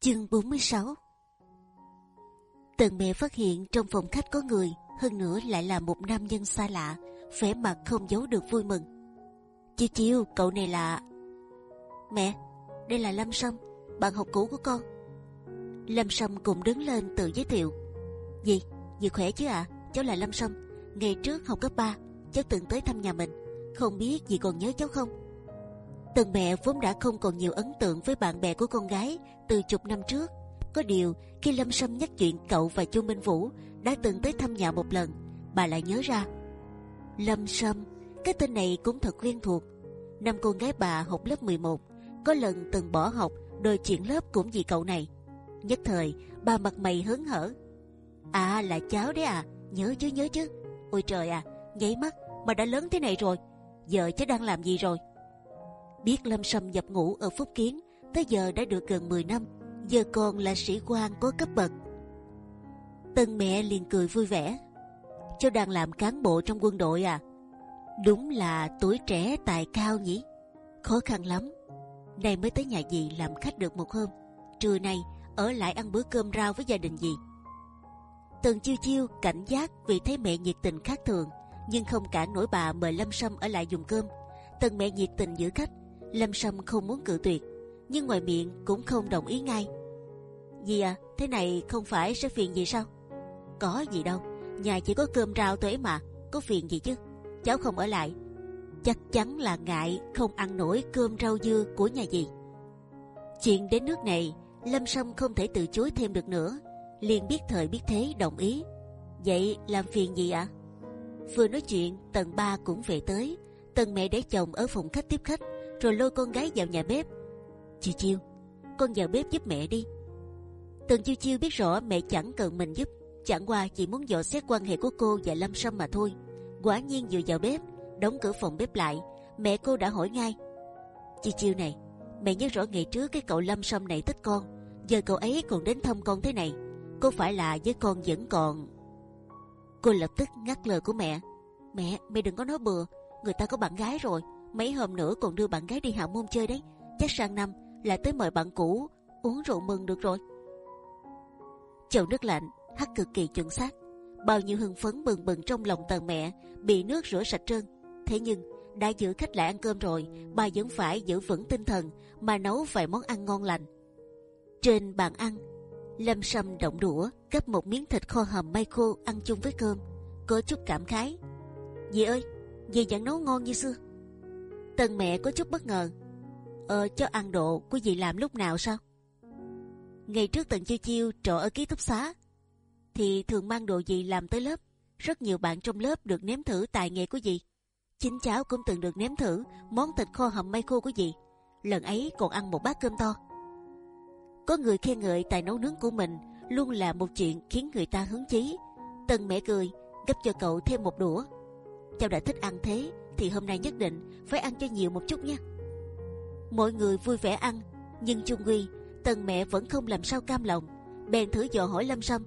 Chương 46 Tần mẹ phát hiện trong phòng khách có người, hơn nữa lại là một nam nhân xa lạ, vẻ mặt không giấu được vui mừng. Chiêu chiêu, cậu này là... Mẹ, đây là Lâm Sâm, bạn học cũ của con. Lâm Sâm cũng đứng lên tự giới thiệu. Gì, dì khỏe chứ ạ? À? Cháu là Lâm Sâm, ngày trước học cấp 3, cháu từng tới thăm nhà mình. Không biết dì còn nhớ cháu không? Tần mẹ vốn đã không còn nhiều ấn tượng với bạn bè của con gái từ chục năm trước. Có điều khi Lâm Sâm nhắc chuyện cậu và Chu Minh Vũ đã từng tới thăm nhà một lần, bà lại nhớ ra. Lâm Sâm, cái tên này cũng thật quen thuộc. Năm con gái bà học lớp 11, có lần từng bỏ học đòi chuyện lớp cũng vì cậu này. Nhất thời bà mặt mày hớn hở. À là cháu đấy à, nhớ chứ nhớ chứ. Ôi trời à, nháy mắt mà đã lớn thế này rồi. Giờ cháu đang làm gì rồi? Biết Lâm Sâm nhập ngũ ở Phúc Kiến tới giờ đã được gần 10 năm, giờ còn là sĩ quan có cấp bậc. Tân mẹ liền cười vui vẻ. Cháu đang làm cán bộ trong quân đội à? Đúng là tuổi trẻ tài cao nhỉ? Khó khăn lắm. Này mới tới nhà dì làm khách được một hôm. Trưa nay ở lại ăn bữa cơm rau với gia đình dì. Tần chiêu chiêu cảnh giác vì thấy mẹ nhiệt tình khác thường, nhưng không cản nổi bà mời Lâm Sâm ở lại dùng cơm. Tần mẹ nhiệt tình giữ khách, Lâm Sâm không muốn cự tuyệt, nhưng ngoài miệng cũng không đồng ý ngay. Gì à, thế này không phải sẽ phiền gì sao? Có gì đâu, nhà chỉ có cơm rau tuế mà, có phiền gì chứ? Cháu không ở lại, chắc chắn là ngại không ăn nổi cơm rau dưa của nhà gì. Chuyện đến nước này, Lâm Sâm không thể từ chối thêm được nữa, liền biết thời biết thế đồng ý. Vậy làm phiền gì ạ? À? Vừa nói chuyện, tầng ba cũng về tới. Tầng mẹ để chồng ở phòng khách tiếp khách, rồi lôi con gái vào nhà bếp. Chiêu chiêu, con vào bếp giúp mẹ đi. Tần chiêu chiêu biết rõ mẹ chẳng cần mình giúp, chẳng qua chỉ muốn dò xét quan hệ của cô và Lâm Sâm mà thôi. Quả nhiên vừa vào bếp, đóng cửa phòng bếp lại, mẹ cô đã hỏi ngay. Chiêu chiêu này, mẹ nhớ rõ ngày trước cái cậu Lâm Sâm này thích con, giờ cậu ấy còn đến thăm con thế này, có phải là với con vẫn còn? Cô lập tức ngắt lời của mẹ. Mẹ, mẹ đừng có nói bừa, người ta có bạn gái rồi mấy hôm nữa còn đưa bạn gái đi hạ môn chơi đấy. Chắc sang năm là tới mời bạn cũ, uống rượu mừng được rồi. Chậu nước lạnh, hắt cực kỳ chuẩn xác. Bao nhiêu hưng phấn bừng bừng trong lòng tần mẹ, bị nước rửa sạch trơn. Thế nhưng, đã giữ khách lại ăn cơm rồi, bà vẫn phải giữ vững tinh thần mà nấu vài món ăn ngon lành. Trên bàn ăn, lâm sâm động đũa gấp một miếng thịt kho hầm may khô ăn chung với cơm. Có chút cảm khái. Dì ơi, dì vẫn nấu ngon như xưa. Tần mẹ có chút bất ngờ. Ờ, cho ăn độ của dì làm lúc nào sao? Ngày trước Tần chiêu chiêu trọ ở ký túc xá, thì thường mang đồ dì làm tới lớp. Rất nhiều bạn trong lớp được nếm thử tài nghề của dì. Chính cháu cũng từng được nếm thử món thịt kho hầm mây khô của dì. Lần ấy còn ăn một bát cơm to. Có người khen ngợi tài nấu nướng của mình luôn là một chuyện khiến người ta hứng chí. Tần mẹ cười, gấp cho cậu thêm một đũa. Cháu đã thích ăn thế thì hôm nay nhất định phải ăn cho nhiều một chút nha. Mọi người vui vẻ ăn, nhưng chung quy tần mẹ vẫn không làm sao cam lòng, bèn thử dò hỏi Lâm Sâm.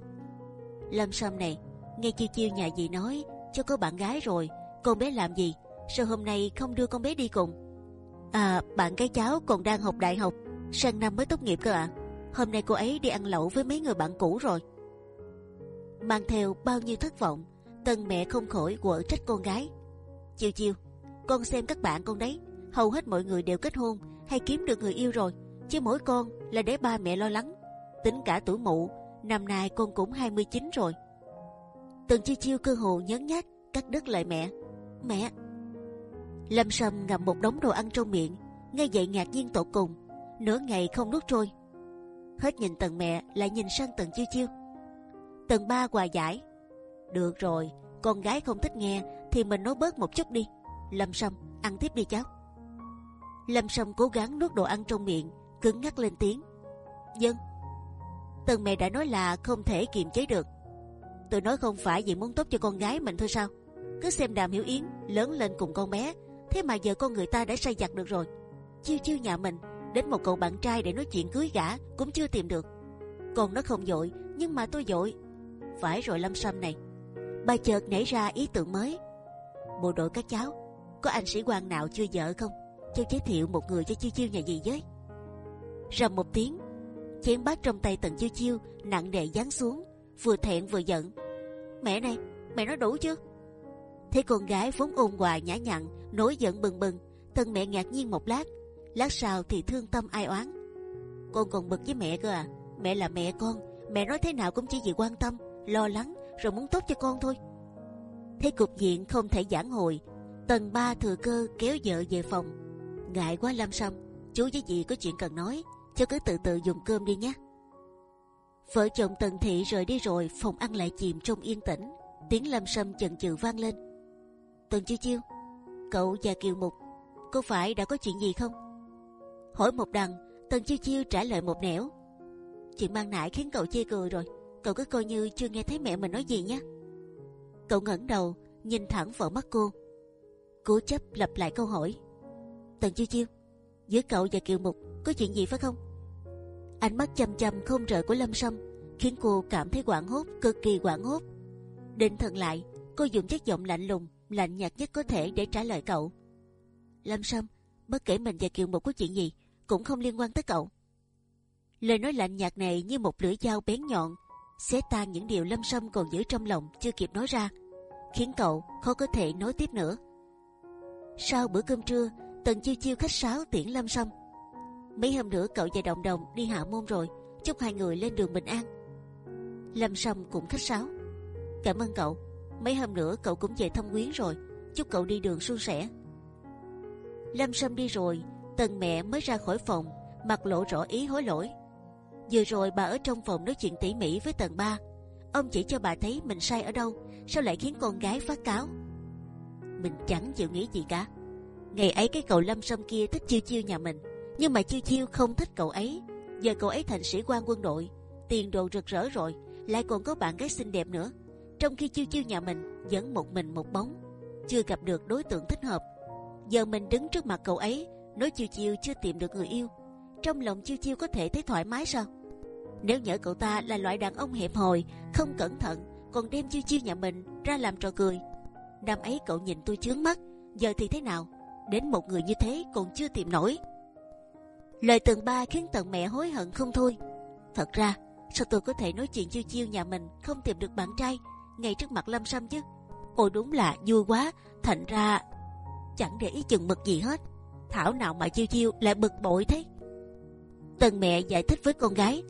Lâm Sâm này, nghe chiêu chiêu nhà dì nói cho có bạn gái rồi, con bé làm gì? Sao hôm nay không đưa con bé đi cùng? À, bạn cái cháu còn đang học đại học, sang năm mới tốt nghiệp cơ ạ. À? Hôm nay cô ấy đi ăn lẩu với mấy người bạn cũ rồi. Mang theo bao nhiêu thất vọng, tần mẹ không khỏi quở trách con gái. Chiều chiều, con xem các bạn con đấy, hầu hết mọi người đều kết hôn hay kiếm được người yêu rồi, chứ mỗi con là để ba mẹ lo lắng. Tính cả tuổi mụ, năm nay con cũng 29 rồi. Tần chiêu chiêu cơ hồ nhấn nhát cắt đứt lời mẹ. Mẹ. Lâm Sâm ngậm một đống đồ ăn trong miệng, ngay vậy ngạc nhiên tột cùng, nửa ngày không nuốt trôi. Hết nhìn tần mẹ lại nhìn sang tần chiêu chiêu. Tần ba hòa giải. Được rồi, con gái không thích nghe thì mình nói bớt một chút đi. Lâm Sâm ăn tiếp đi cháu. Lâm Sâm cố gắng nuốt đồ ăn trong miệng, cứng ngắc lên tiếng. Dân. Tần mẹ đã nói là không thể kiềm chế được. Tôi nói không phải vì muốn tốt cho con gái mình thôi sao? Cứ xem Đàm Hiểu Yến lớn lên cùng con bé, thế mà giờ con người ta đã say giặt được rồi. Chiêu chiêu nhà mình đến một cậu bạn trai để nói chuyện cưới gả cũng chưa tìm được. Còn nó không dội, nhưng mà tôi dội. Phải rồi Lâm Sâm này, bà chợt nảy ra ý tưởng mới. Bộ đội các cháu, có anh sĩ quan nào chưa vợ không? Cho giới thiệu một người cho chiêu chiêu nhà gì với. Rầm một tiếng, chén bát trong tay tần chiêu chiêu nặng nề giáng xuống vừa thẹn vừa giận. Mẹ này mẹ nói đủ chưa? Thấy con gái vốn ôn hòa nhã nhặn nổi giận bừng bừng. Tần mẹ ngạc nhiên một lát lát sau thì thương tâm ai oán. Con còn bực với mẹ cơ à? Mẹ là mẹ con mẹ nói thế nào cũng chỉ vì quan tâm lo lắng rồi muốn tốt cho con thôi thấy cục diện không thể giảng hồi. Tần ba thừa cơ kéo vợ về phòng. Ngại quá lâm sâm, chú với dì có chuyện cần nói. Cho cứ từ từ dùng cơm đi nhé. Vợ chồng tần thị rời đi rồi, phòng ăn lại chìm trong yên tĩnh. Tiếng lâm sâm chần chừ vang lên. Tần chiêu chiêu, cậu và kiều mục, có phải đã có chuyện gì không? Hỏi một đằng, tần chiêu chiêu trả lời một nẻo. Chuyện mang nại khiến cậu chê cười rồi. Cậu cứ coi như chưa nghe thấy mẹ mình nói gì nhé cậu ngẩng đầu, nhìn thẳng vào mắt cô. Cố chấp lặp lại câu hỏi. Tần chiêu chiêu, giữa cậu và kiều mục có chuyện gì phải không? Ánh mắt chăm chăm không rời của lâm sâm khiến cô cảm thấy quảng hốt, cực kỳ quảng hốt. Định thần lại, cô dùng chất giọng lạnh lùng, lạnh nhạt nhất có thể để trả lời cậu. Lâm sâm, bất kể mình và kiều mục có chuyện gì cũng không liên quan tới cậu. Lời nói lạnh nhạt này như một lưỡi dao bén nhọn, xé tan những điều lâm sâm còn giữ trong lòng chưa kịp nói ra khiến cậu khó có thể nói tiếp nữa. Sau bữa cơm trưa, tần chiêu chiêu khách sáo tiễn lâm sâm mấy hôm nữa cậu và đồng đồng đi hạ môn rồi, chúc hai người lên đường bình an. Lâm sâm cũng khách sáo. Cảm ơn cậu, mấy hôm nữa cậu cũng về thăm quyến rồi, chúc cậu đi đường suôn sẻ. Lâm sâm đi rồi, tần mẹ mới ra khỏi phòng, mặt lộ rõ ý hối lỗi. Vừa rồi bà ở trong phòng nói chuyện tỉ mỉ với tần ba. Ông chỉ cho bà thấy mình sai ở đâu sao lại khiến con gái phát cáo? Mình chẳng chịu nghĩ gì cả. Ngày ấy cái cậu lâm sâm kia thích chiêu chiêu nhà mình, nhưng mà chiêu chiêu không thích cậu ấy. Giờ cậu ấy thành sĩ quan quân đội, tiền đồ rực rỡ rồi, lại còn có bạn gái xinh đẹp nữa. Trong khi chiêu chiêu nhà mình vẫn một mình một bóng, chưa gặp được đối tượng thích hợp. Giờ mình đứng trước mặt cậu ấy, nói chiêu chiêu chưa tìm được người yêu. Trong lòng chiêu chiêu có thể thấy thoải mái sao? Nếu nhỡ cậu ta là loại đàn ông hẹp hòi, không cẩn thận còn đem chiêu chiêu nhà mình ra làm trò cười. Năm ấy cậu nhìn tôi chướng mắt, giờ thì thế nào? Đến một người như thế còn chưa tìm nổi. Lời tần ba khiến tần mẹ hối hận không thôi. Thật ra, sao tôi có thể nói chuyện chiêu chiêu nhà mình không tìm được bạn trai ngay trước mặt lâm sâm chứ? Ôi đúng là vui quá, thành ra chẳng để ý chừng mực gì hết. Thảo nào mà chiêu chiêu lại bực bội thế? Tần mẹ giải thích với con gái.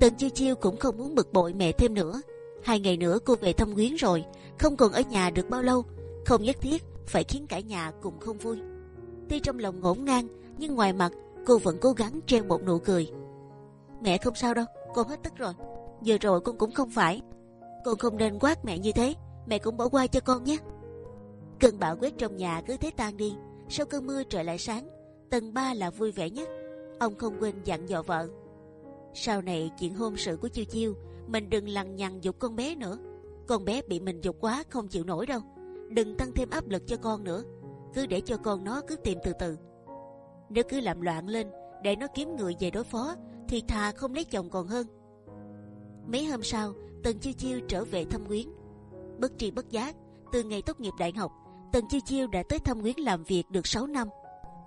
Tần chiêu chiêu cũng không muốn bực bội mẹ thêm nữa hai ngày nữa cô về thăm quyến rồi, không còn ở nhà được bao lâu. Không nhất thiết phải khiến cả nhà cùng không vui. Tuy trong lòng ngổn ngang, nhưng ngoài mặt, cô vẫn cố gắng treo một nụ cười. Mẹ không sao đâu, con hết tức rồi. Vừa rồi con cũng không phải. Con không nên quát mẹ như thế, mẹ cũng bỏ qua cho con nhé. Cơn bão quét trong nhà cứ thế tan đi. Sau cơn mưa trời lại sáng, tầng ba là vui vẻ nhất. Ông không quên dặn dò vợ. Sau này chuyện hôn sự của chiêu chiêu mình đừng lằng nhằng dục con bé nữa. Con bé bị mình dục quá không chịu nổi đâu. Đừng tăng thêm áp lực cho con nữa. Cứ để cho con nó cứ tìm từ từ. Nếu cứ làm loạn lên, để nó kiếm người về đối phó, thì thà không lấy chồng còn hơn. Mấy hôm sau, tần chiêu chiêu trở về thăm quyến bất tri bất giác, từ ngày tốt nghiệp đại học, tần chiêu chiêu đã tới thăm quyến làm việc được 6 năm.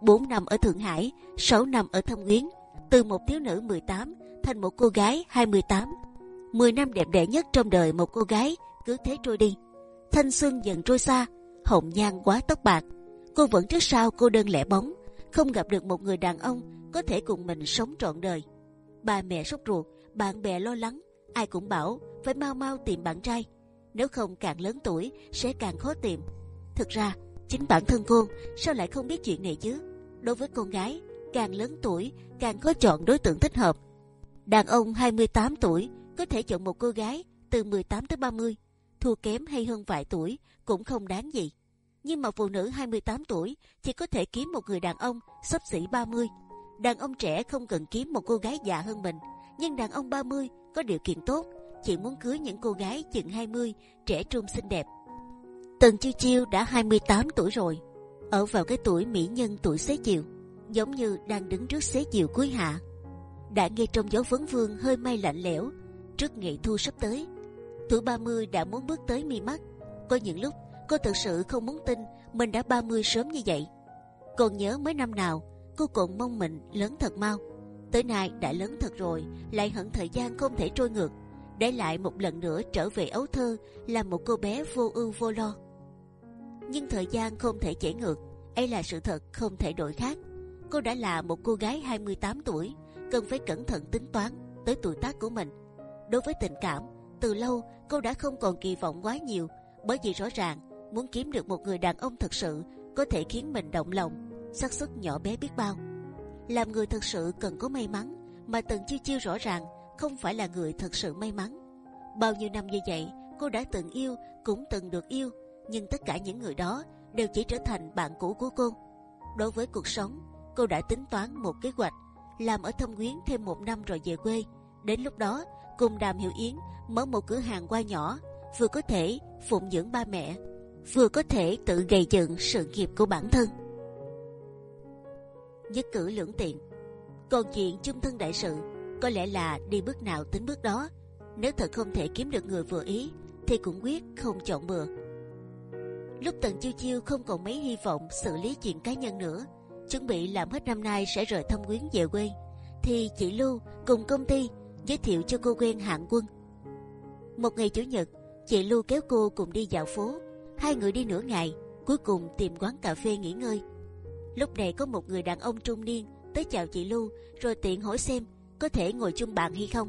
4 năm ở thượng hải 6 năm ở thăm quyến từ một thiếu nữ 18 thành một cô gái 28 10 năm đẹp đẽ nhất trong đời một cô gái, cứ thế trôi đi. Thanh xuân dần trôi xa, hồng nhan quá tóc bạc. Cô vẫn trước sau cô đơn lẻ bóng, không gặp được một người đàn ông có thể cùng mình sống trọn đời. Ba mẹ sốt ruột, bạn bè lo lắng, ai cũng bảo phải mau mau tìm bạn trai. Nếu không càng lớn tuổi, sẽ càng khó tìm. Thực ra, chính bản thân cô, sao lại không biết chuyện này chứ? Đối với con gái, càng lớn tuổi, càng khó chọn đối tượng thích hợp. Đàn ông 28 tuổi có thể chọn một cô gái từ 18 tới 30 thua kém hay hơn vài tuổi cũng không đáng gì. Nhưng mà phụ nữ 28 tuổi chỉ có thể kiếm một người đàn ông sắp xỉ 30 đàn ông trẻ không cần kiếm một cô gái già hơn mình, nhưng đàn ông 30 có điều kiện tốt, chỉ muốn cưới những cô gái chừng 20 trẻ trung xinh đẹp. Tần Chiêu Chiêu đã 28 tuổi rồi, ở vào cái tuổi mỹ nhân tuổi xế chiều, giống như đang đứng trước xế chiều cuối hạ. Đã nghe trong gió vấn vương hơi may lạnh lẽo trước ngày thu sắp tới tuổi 30 đã muốn bước tới mi mắt có những lúc cô thực sự không muốn tin mình đã 30 sớm như vậy còn nhớ mới năm nào cô còn mong mình lớn thật mau Tới nay đã lớn thật rồi, lại hận thời gian không thể trôi ngược, để lại một lần nữa trở về ấu thơ là một cô bé vô ưu vô lo. Nhưng thời gian không thể chảy ngược, ấy là sự thật không thể đổi khác. Cô đã là một cô gái 28 tuổi, cần phải cẩn thận tính toán tới tuổi tác của mình. Đối với tình cảm, từ lâu cô đã không còn kỳ vọng quá nhiều, bởi vì rõ ràng muốn kiếm được một người đàn ông thật sự có thể khiến mình động lòng, xác suất nhỏ bé biết bao. Làm người thật sự cần có may mắn, mà từng Chiêu Chiêu rõ ràng không phải là người thật sự may mắn. Bao nhiêu năm như vậy, cô đã từng yêu, cũng từng được yêu, nhưng tất cả những người đó đều chỉ trở thành bạn cũ của cô. Đối với cuộc sống, cô đã tính toán một kế hoạch, làm ở Thâm Quyến thêm một năm rồi về quê. Đến lúc đó, cùng Đàm Hiểu Yến mở một cửa hàng qua nhỏ, vừa có thể phụng dưỡng ba mẹ, vừa có thể tự gây dựng sự nghiệp của bản thân. Nhất cử lưỡng tiện. Còn chuyện chung thân đại sự, có lẽ là đi bước nào tính bước đó. Nếu thật không thể kiếm được người vừa ý, thì cũng quyết không chọn bừa. Lúc Tần Chiêu Chiêu không còn mấy hy vọng xử lý chuyện cá nhân nữa, chuẩn bị làm hết năm nay sẽ rời thăm quyến về quê, thì chị Lưu cùng công ty giới thiệu cho cô quen hạng quân. Một ngày chủ nhật, chị Lưu kéo cô cùng đi dạo phố. Hai người đi nửa ngày, cuối cùng tìm quán cà phê nghỉ ngơi. Lúc này có một người đàn ông trung niên tới chào chị Lưu, rồi tiện hỏi xem có thể ngồi chung bàn hay không.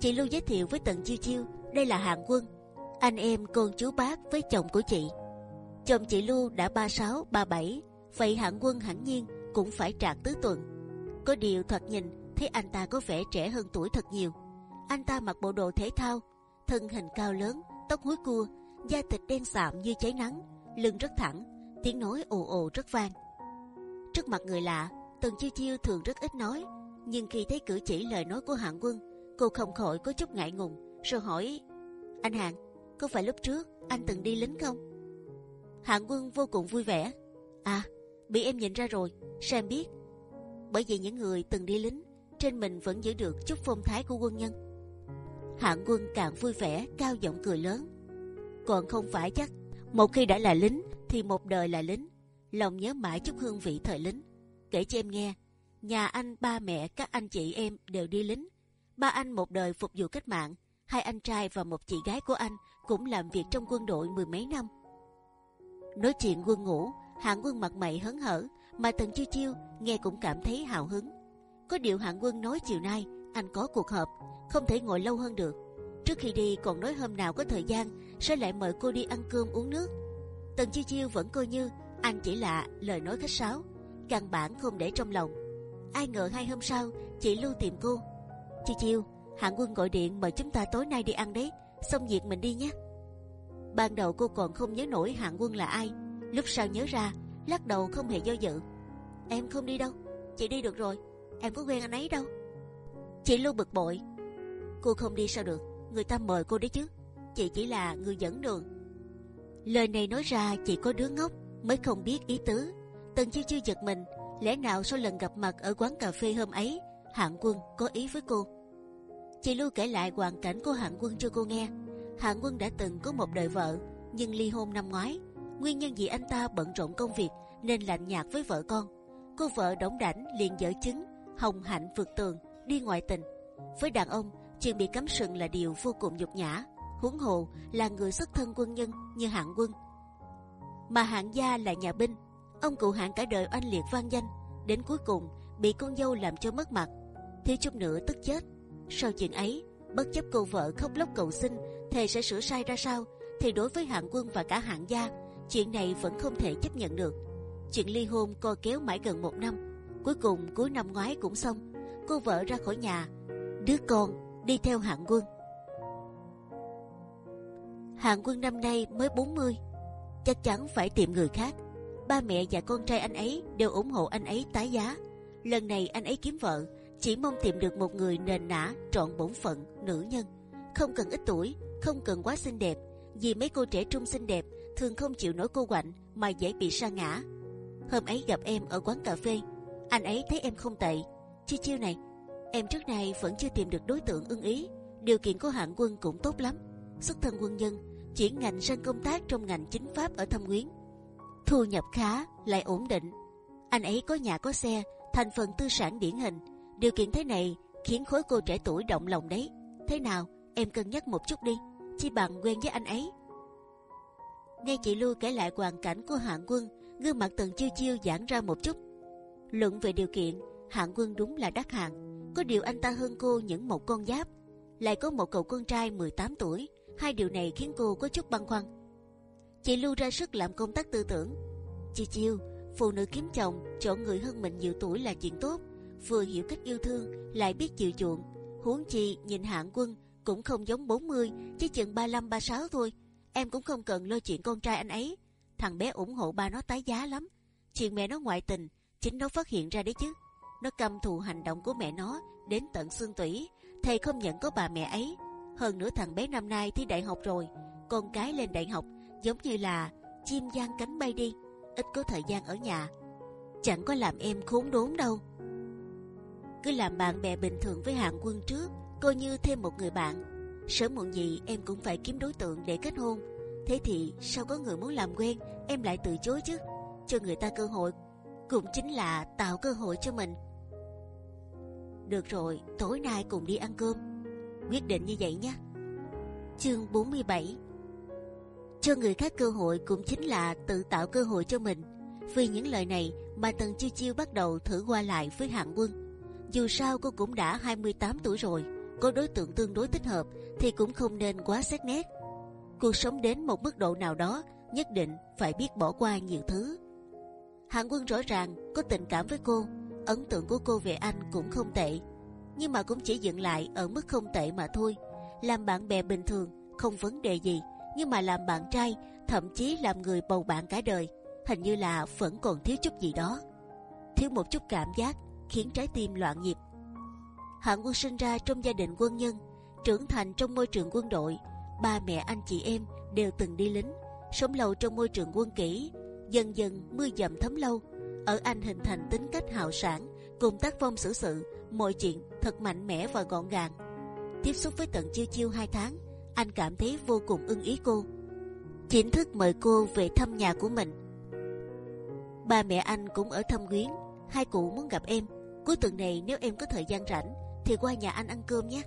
Chị Lưu giới thiệu với Tần Chiêu Chiêu, đây là hạng quân, anh em con chú bác với chồng của chị. Chồng chị Lưu đã 36, 37, vậy hạng quân hẳn nhiên cũng phải trạc tứ tuần. Có điều thoạt nhìn thấy anh ta có vẻ trẻ hơn tuổi thật nhiều. Anh ta mặc bộ đồ thể thao, thân hình cao lớn, tóc húi cua, da thịt đen sạm như cháy nắng, lưng rất thẳng, tiếng nói ồ ồ rất vang. Trước mặt người lạ, Tần Chiêu Chiêu thường rất ít nói, nhưng khi thấy cử chỉ lời nói của hạng quân, cô không khỏi có chút ngại ngùng, rồi hỏi: anh hạng, có phải lúc trước anh từng đi lính không? Hạng quân vô cùng vui vẻ. À, bị em nhìn ra rồi, sao em biết? Bởi vì những người từng đi lính trên mình vẫn giữ được chút phong thái của quân nhân. Hạng quân càng vui vẻ, cao giọng cười lớn. Còn không phải chắc, một khi đã là lính thì một đời là lính. Lòng nhớ mãi chút hương vị thời lính. Kể cho em nghe, nhà anh, ba mẹ, các anh chị em đều đi lính. Ba anh một đời phục vụ cách mạng, hai anh trai và một chị gái của anh cũng làm việc trong quân đội mười mấy năm. Nói chuyện quân ngũ, hạng quân mặt mày hớn hở, mà tần chiêu chiêu nghe cũng cảm thấy hào hứng. Có điều hạng quân nói chiều nay anh có cuộc họp, không thể ngồi lâu hơn được. Trước khi đi còn nói hôm nào có thời gian sẽ lại mời cô đi ăn cơm uống nước. Tần chiêu chiêu vẫn coi như anh chỉ là lời nói khách sáo, căn bản không để trong lòng. Ai ngờ hai hôm sau chị lưu tìm cô. Chiêu chiêu, hạng quân gọi điện mời chúng ta tối nay đi ăn đấy, xong việc mình đi nhé. Ban đầu cô còn không nhớ nổi hạng quân là ai, lúc sau nhớ ra, lắc đầu không hề do dự. Em không đi đâu, chị đi được rồi, em có quen anh ấy đâu. Chị Lưu bực bội, cô không đi sao được, người ta mời cô đấy chứ, chị chỉ là người dẫn đường. Lời này nói ra chỉ có đứa ngốc mới không biết ý tứ. Tần chiêu chiêu giật mình, lẽ nào sau lần gặp mặt ở quán cà phê hôm ấy, hạng quân có ý với cô? Chị Lưu kể lại hoàn cảnh của hạng quân cho cô nghe. Hạng quân đã từng có một đời vợ, nhưng ly hôn năm ngoái. Nguyên nhân vì anh ta bận rộn công việc nên lạnh nhạt với vợ con. Cô vợ đóng đảnh liền dở chứng, hồng hạnh vượt tường, đi ngoại tình. Với đàn ông, chuyện bị cấm sừng là điều vô cùng nhục nhã. Huống hồ là người xuất thân quân nhân như hạng quân, mà hạng gia là nhà binh. Ông cụ hạng cả đời oanh liệt vang danh, đến cuối cùng bị con dâu làm cho mất mặt, thiếu chút nữa tức chết. Sau chuyện ấy, bất chấp cô vợ khóc lóc cầu xin, thề sẽ sửa sai ra sao, thì đối với hạng quân và cả hạng gia, chuyện này vẫn không thể chấp nhận được. Chuyện ly hôn co kéo mãi gần một năm, cuối cùng cuối năm ngoái cũng xong. Cô vợ ra khỏi nhà, đứa con đi theo hạng quân. Hạng quân năm nay mới 40 chắc chắn phải tìm người khác. Ba mẹ và con trai anh ấy đều ủng hộ anh ấy tái giá. Lần này anh ấy kiếm vợ chỉ mong tìm được một người nền nã, trọn bổn phận nữ nhân, không cần ít tuổi, không cần quá xinh đẹp, vì mấy cô trẻ trung xinh đẹp thường không chịu nổi cô quạnh mà dễ bị sa ngã. Hôm ấy gặp em ở quán cà phê, anh ấy thấy em không tệ. Chi chiêu này, em trước nay vẫn chưa tìm được đối tượng ưng ý. Điều kiện của hạng quân cũng tốt lắm, xuất thân quân nhân, chuyển ngành sang công tác trong ngành chính pháp ở Thâm Quyến, thu nhập khá lại ổn định. Anh ấy có nhà có xe, thành phần tư sản điển hình, Điều kiện thế này khiến khối cô trẻ tuổi động lòng đấy. Thế nào, em cân nhắc một chút đi, chi bằng quen với anh ấy. Nghe chị Lưu kể lại hoàn cảnh của hạng quân, gương mặt Tần chiêu chiêu giãn ra một chút. Luận về điều kiện, hạng quân đúng là đắc hạng, Có điều anh ta hơn cô những một con giáp, lại có một cậu con trai 18 tuổi. Hai điều này khiến cô có chút băn khoăn. Chị Lưu ra sức làm công tác tư tưởng. Chị Chiêu, phụ nữ kiếm chồng chọn người hơn mình nhiều tuổi là chuyện tốt, vừa hiểu cách yêu thương lại biết chịu chuộng. Huống chi nhìn hạng quân cũng không giống 40 chỉ chừng 35 36 thôi. Em cũng không cần lo chuyện con trai anh ấy. Thằng bé ủng hộ ba nó tái giá lắm. Chuyện mẹ nó ngoại tình chính nó phát hiện ra đấy chứ. Nó căm thù hành động của mẹ nó đến tận xương tủy. Thầy không nhận có bà mẹ ấy. Hơn nữa thằng bé năm nay thi đại học rồi, con cái lên đại học giống như là chim giang cánh bay đi, ít có thời gian ở nhà. Chẳng có làm em khốn đốn đâu. Cứ làm bạn bè bình thường với hạng quân trước, coi như thêm một người bạn. Sớm muộn gì em cũng phải kiếm đối tượng để kết hôn. Thế thì sao có người muốn làm quen, em lại từ chối chứ? Cho người ta cơ hội, cũng chính là tạo cơ hội cho mình. Được rồi, tối nay cùng đi ăn cơm. Quyết định như vậy nhé. Chương 47 Cho người khác cơ hội cũng chính là tự tạo cơ hội cho mình. Vì những lời này mà Tần Chiêu Chiêu bắt đầu thử qua lại với hạng quân. Dù sao cô cũng đã 28 tuổi rồi, có đối tượng tương đối thích hợp thì cũng không nên quá xét nét. Cuộc sống đến một mức độ nào đó nhất định phải biết bỏ qua nhiều thứ. Hạng quân rõ ràng có tình cảm với cô, ấn tượng của cô về anh cũng không tệ, nhưng mà cũng chỉ dừng lại ở mức không tệ mà thôi. Làm bạn bè bình thường không vấn đề gì, nhưng mà làm bạn trai, thậm chí làm người bầu bạn cả đời, hình như là vẫn còn thiếu chút gì đó, thiếu một chút cảm giác khiến trái tim loạn nhịp. Hạng quân sinh ra trong gia đình quân nhân, trưởng thành trong môi trường quân đội, ba mẹ anh chị em đều từng đi lính, sống lâu trong môi trường quân kỹ, dần dần mưa dầm thấm lâu. Ở anh hình thành tính cách hào sản, cùng tác phong xử sự, mọi chuyện thật mạnh mẽ và gọn gàng. Tiếp xúc với tận chiêu chiêu hai tháng, anh cảm thấy vô cùng ưng ý cô. Chính thức mời cô về thăm nhà của mình. Ba mẹ anh cũng ở thăm quyến, hai cụ muốn gặp em. Cuối tuần này nếu em có thời gian rảnh, thì qua nhà anh ăn cơm nhé.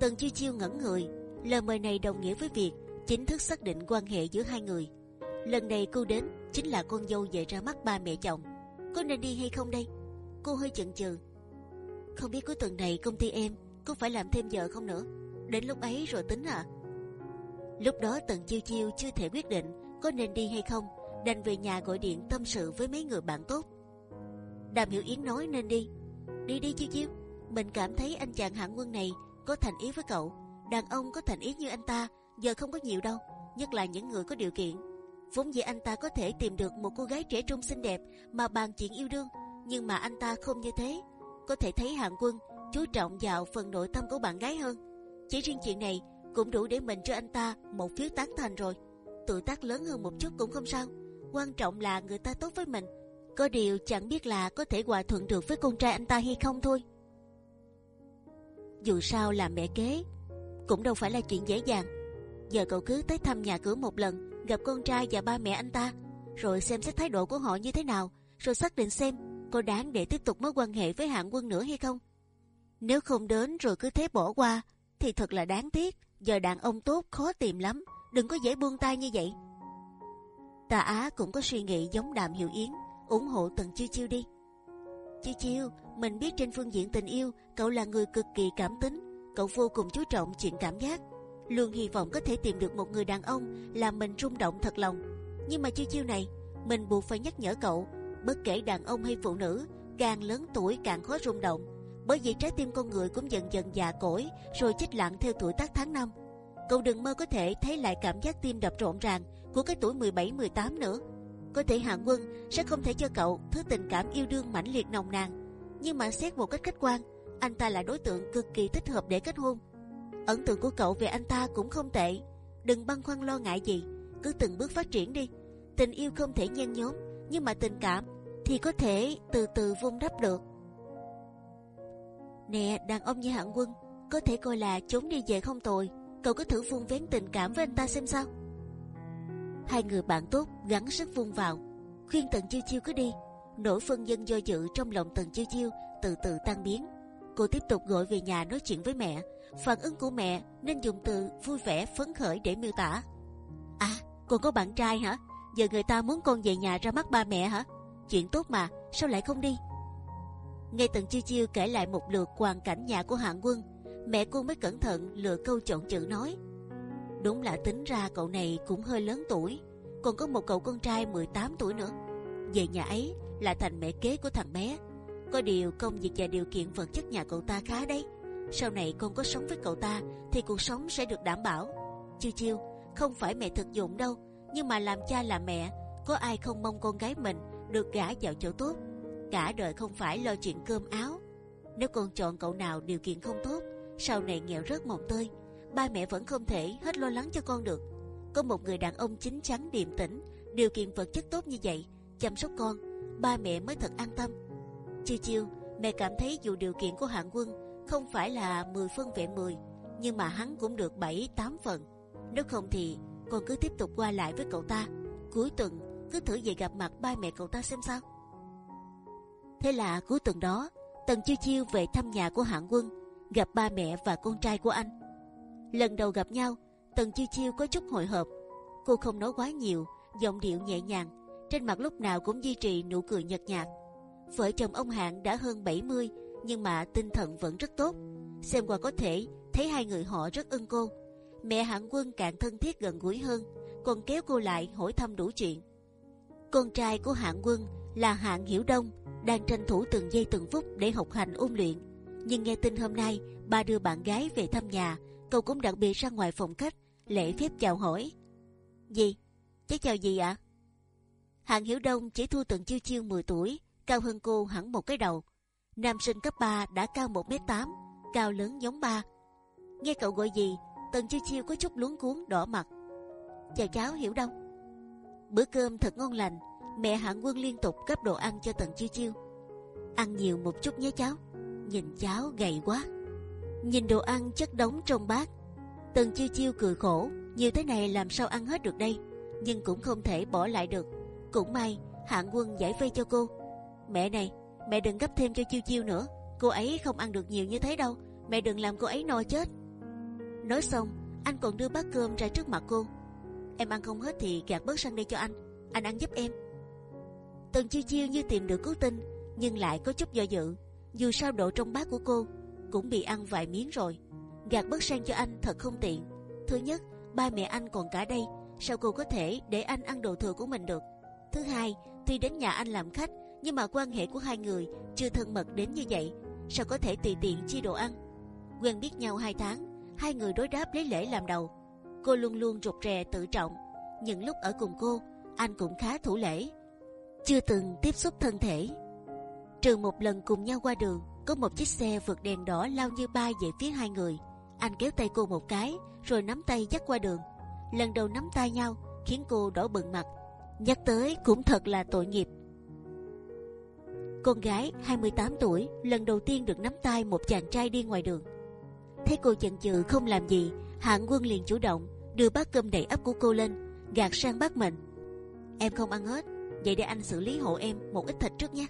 Tần chiêu chiêu ngẩn người, lời mời này đồng nghĩa với việc chính thức xác định quan hệ giữa hai người. Lần này cô đến chính là con dâu về ra mắt ba mẹ chồng. Có nên đi hay không đây? Cô hơi chần chừ. Không biết cuối tuần này công ty em có phải làm thêm giờ không nữa? Đến lúc ấy rồi tính à? Lúc đó Tần Chiêu Chiêu chưa thể quyết định có nên đi hay không, đành về nhà gọi điện tâm sự với mấy người bạn tốt. Đàm Hiểu Yến nói nên đi. Đi đi Chiêu Chiêu, mình cảm thấy anh chàng hạng quân này có thành ý với cậu. Đàn ông có thành ý như anh ta giờ không có nhiều đâu, nhất là những người có điều kiện vốn dĩ anh ta có thể tìm được một cô gái trẻ trung xinh đẹp mà bàn chuyện yêu đương, nhưng mà anh ta không như thế. Có thể thấy hạng quân chú trọng vào phần nội tâm của bạn gái hơn. Chỉ riêng chuyện này cũng đủ để mình cho anh ta một phiếu tán thành rồi. Tuổi tác lớn hơn một chút cũng không sao. Quan trọng là người ta tốt với mình. Có điều chẳng biết là có thể hòa thuận được với con trai anh ta hay không thôi. Dù sao là mẹ kế cũng đâu phải là chuyện dễ dàng. Giờ cậu cứ tới thăm nhà cửa một lần gặp con trai và ba mẹ anh ta, rồi xem xét thái độ của họ như thế nào, rồi xác định xem có đáng để tiếp tục mối quan hệ với hạng quân nữa hay không. Nếu không đến rồi cứ thế bỏ qua, thì thật là đáng tiếc. Giờ đàn ông tốt khó tìm lắm, đừng có dễ buông tay như vậy. Tà Á cũng có suy nghĩ giống Đàm Hiểu Yến, ủng hộ Tần Chiêu Chiêu đi. Chiêu Chiêu, mình biết trên phương diện tình yêu, cậu là người cực kỳ cảm tính, cậu vô cùng chú trọng chuyện cảm giác luôn hy vọng có thể tìm được một người đàn ông làm mình rung động thật lòng. Nhưng mà chiêu chiêu này, mình buộc phải nhắc nhở cậu, bất kể đàn ông hay phụ nữ, càng lớn tuổi càng khó rung động, bởi vì trái tim con người cũng dần dần già cỗi, rồi chết lặng theo tuổi tác tháng năm. Cậu đừng mơ có thể thấy lại cảm giác tim đập rộn ràng của cái tuổi 17-18 nữa. Có thể hạ Quân sẽ không thể cho cậu thứ tình cảm yêu đương mãnh liệt nồng nàn, nhưng mà xét một cách khách quan, anh ta là đối tượng cực kỳ thích hợp để kết hôn ấn tượng của cậu về anh ta cũng không tệ. Đừng băn khoăn lo ngại gì, cứ từng bước phát triển đi. Tình yêu không thể nhen nhóm, nhưng mà tình cảm thì có thể từ từ vun đắp được. Nè, đàn ông như hạng quân, có thể coi là trốn đi về không tồi. Cậu cứ thử vun vén tình cảm với anh ta xem sao. Hai người bạn tốt gắng sức vun vào, khuyên Tần Chiêu Chiêu cứ đi. Nỗi phân dân do dự trong lòng Tần Chiêu Chiêu từ từ tan biến. Cô tiếp tục gọi về nhà nói chuyện với mẹ. Phản ứng của mẹ nên dùng từ vui vẻ phấn khởi để miêu tả. À, con có bạn trai hả? Giờ người ta muốn con về nhà ra mắt ba mẹ hả? Chuyện tốt mà, sao lại không đi? Nghe Tần Chiêu Chiêu kể lại một lượt hoàn cảnh nhà của Hạng Quân, mẹ cô mới cẩn thận lựa câu chọn chữ nói. Đúng là tính ra cậu này cũng hơi lớn tuổi, còn có một cậu con trai 18 tuổi nữa. Về nhà ấy là thành mẹ kế của thằng bé. Có điều công việc và điều kiện vật chất nhà cậu ta khá đấy. Sau này con có sống với cậu ta thì cuộc sống sẽ được đảm bảo. Chiêu chiêu, không phải mẹ thực dụng đâu, nhưng mà làm cha làm mẹ, có ai không mong con gái mình được gả vào chỗ tốt. Cả đời không phải lo chuyện cơm áo. Nếu con chọn cậu nào điều kiện không tốt, sau này nghèo rớt mồng tơi, ba mẹ vẫn không thể hết lo lắng cho con được. Có một người đàn ông chính chắn điềm tĩnh, điều kiện vật chất tốt như vậy, chăm sóc con, ba mẹ mới thật an tâm. Chiêu chiêu, mẹ cảm thấy dù điều kiện của hạng quân không phải là 10 phân vẹn 10, nhưng mà hắn cũng được 7 8 phần. Nếu không thì con cứ tiếp tục qua lại với cậu ta. Cuối tuần cứ thử về gặp mặt ba mẹ cậu ta xem sao. Thế là cuối tuần đó, Tần Chiêu Chiêu về thăm nhà của hạng quân, gặp ba mẹ và con trai của anh. Lần đầu gặp nhau, Tần Chiêu Chiêu có chút hồi hộp. Cô không nói quá nhiều, giọng điệu nhẹ nhàng, trên mặt lúc nào cũng duy trì nụ cười nhợt nhạt. Vợ chồng ông Hạng đã hơn 70 nhưng mà tinh thần vẫn rất tốt. Xem qua có thể thấy hai người họ rất ưng cô. Mẹ Hạng Quân càng thân thiết gần gũi hơn, còn kéo cô lại hỏi thăm đủ chuyện. Con trai của Hạng Quân là Hạng Hiểu Đông đang tranh thủ từng giây từng phút để học hành ôn luyện. Nhưng nghe tin hôm nay ba đưa bạn gái về thăm nhà, cậu cũng đặc biệt ra ngoài phòng khách lễ phép chào hỏi. Gì? Cháu chào gì ạ? À? Hạng Hiểu Đông chỉ thua Tần Chiêu Chiêu 10 tuổi, cao hơn cô hẳn một cái đầu. Nam sinh cấp 3 đã cao 1 m 8 cao lớn giống ba. Nghe cậu gọi gì, Tần Chiêu Chiêu có chút luống cuốn đỏ mặt. Chào cháu Hiểu Đông. Bữa cơm thật ngon lành, mẹ Hạng Quân liên tục cấp đồ ăn cho Tần Chiêu Chiêu. Ăn nhiều một chút nhé cháu. Nhìn cháu gầy quá. Nhìn đồ ăn chất đống trong bát. Tần Chiêu Chiêu cười khổ, nhiều thế này làm sao ăn hết được đây, nhưng cũng không thể bỏ lại được cũng may hạng quân giải vây cho cô. Mẹ này, mẹ đừng gấp thêm cho chiêu chiêu nữa. Cô ấy không ăn được nhiều như thế đâu. Mẹ đừng làm cô ấy no chết. Nói xong, anh còn đưa bát cơm ra trước mặt cô. Em ăn không hết thì gạt bớt sang đây cho anh. Anh ăn giúp em. Tần chiêu chiêu như tìm được cứu tinh, nhưng lại có chút do dự. Dù sao độ trong bát của cô cũng bị ăn vài miếng rồi. Gạt bớt sang cho anh thật không tiện. Thứ nhất, ba mẹ anh còn cả đây, sao cô có thể để anh ăn đồ thừa của mình được? Thứ hai, tuy đến nhà anh làm khách, nhưng mà quan hệ của hai người chưa thân mật đến như vậy, sao có thể tùy tiện chia đồ ăn? Quen biết nhau hai tháng, hai người đối đáp lấy lễ làm đầu. Cô luôn luôn rụt rè tự trọng, những lúc ở cùng cô, anh cũng khá thủ lễ, chưa từng tiếp xúc thân thể. Trừ một lần cùng nhau qua đường, có một chiếc xe vượt đèn đỏ lao như bay về phía hai người. Anh kéo tay cô một cái, rồi nắm tay dắt qua đường. Lần đầu nắm tay nhau khiến cô đỏ bừng mặt, Nhắc tới cũng thật là tội nghiệp. Con gái 28 tuổi lần đầu tiên được nắm tay một chàng trai đi ngoài đường. Thấy cô chần chừ không làm gì, Hạng Quân liền chủ động đưa bát cơm đầy ắp của cô lên, gạt sang bát mình. Em không ăn hết, vậy để anh xử lý hộ em một ít thịt trước nhé.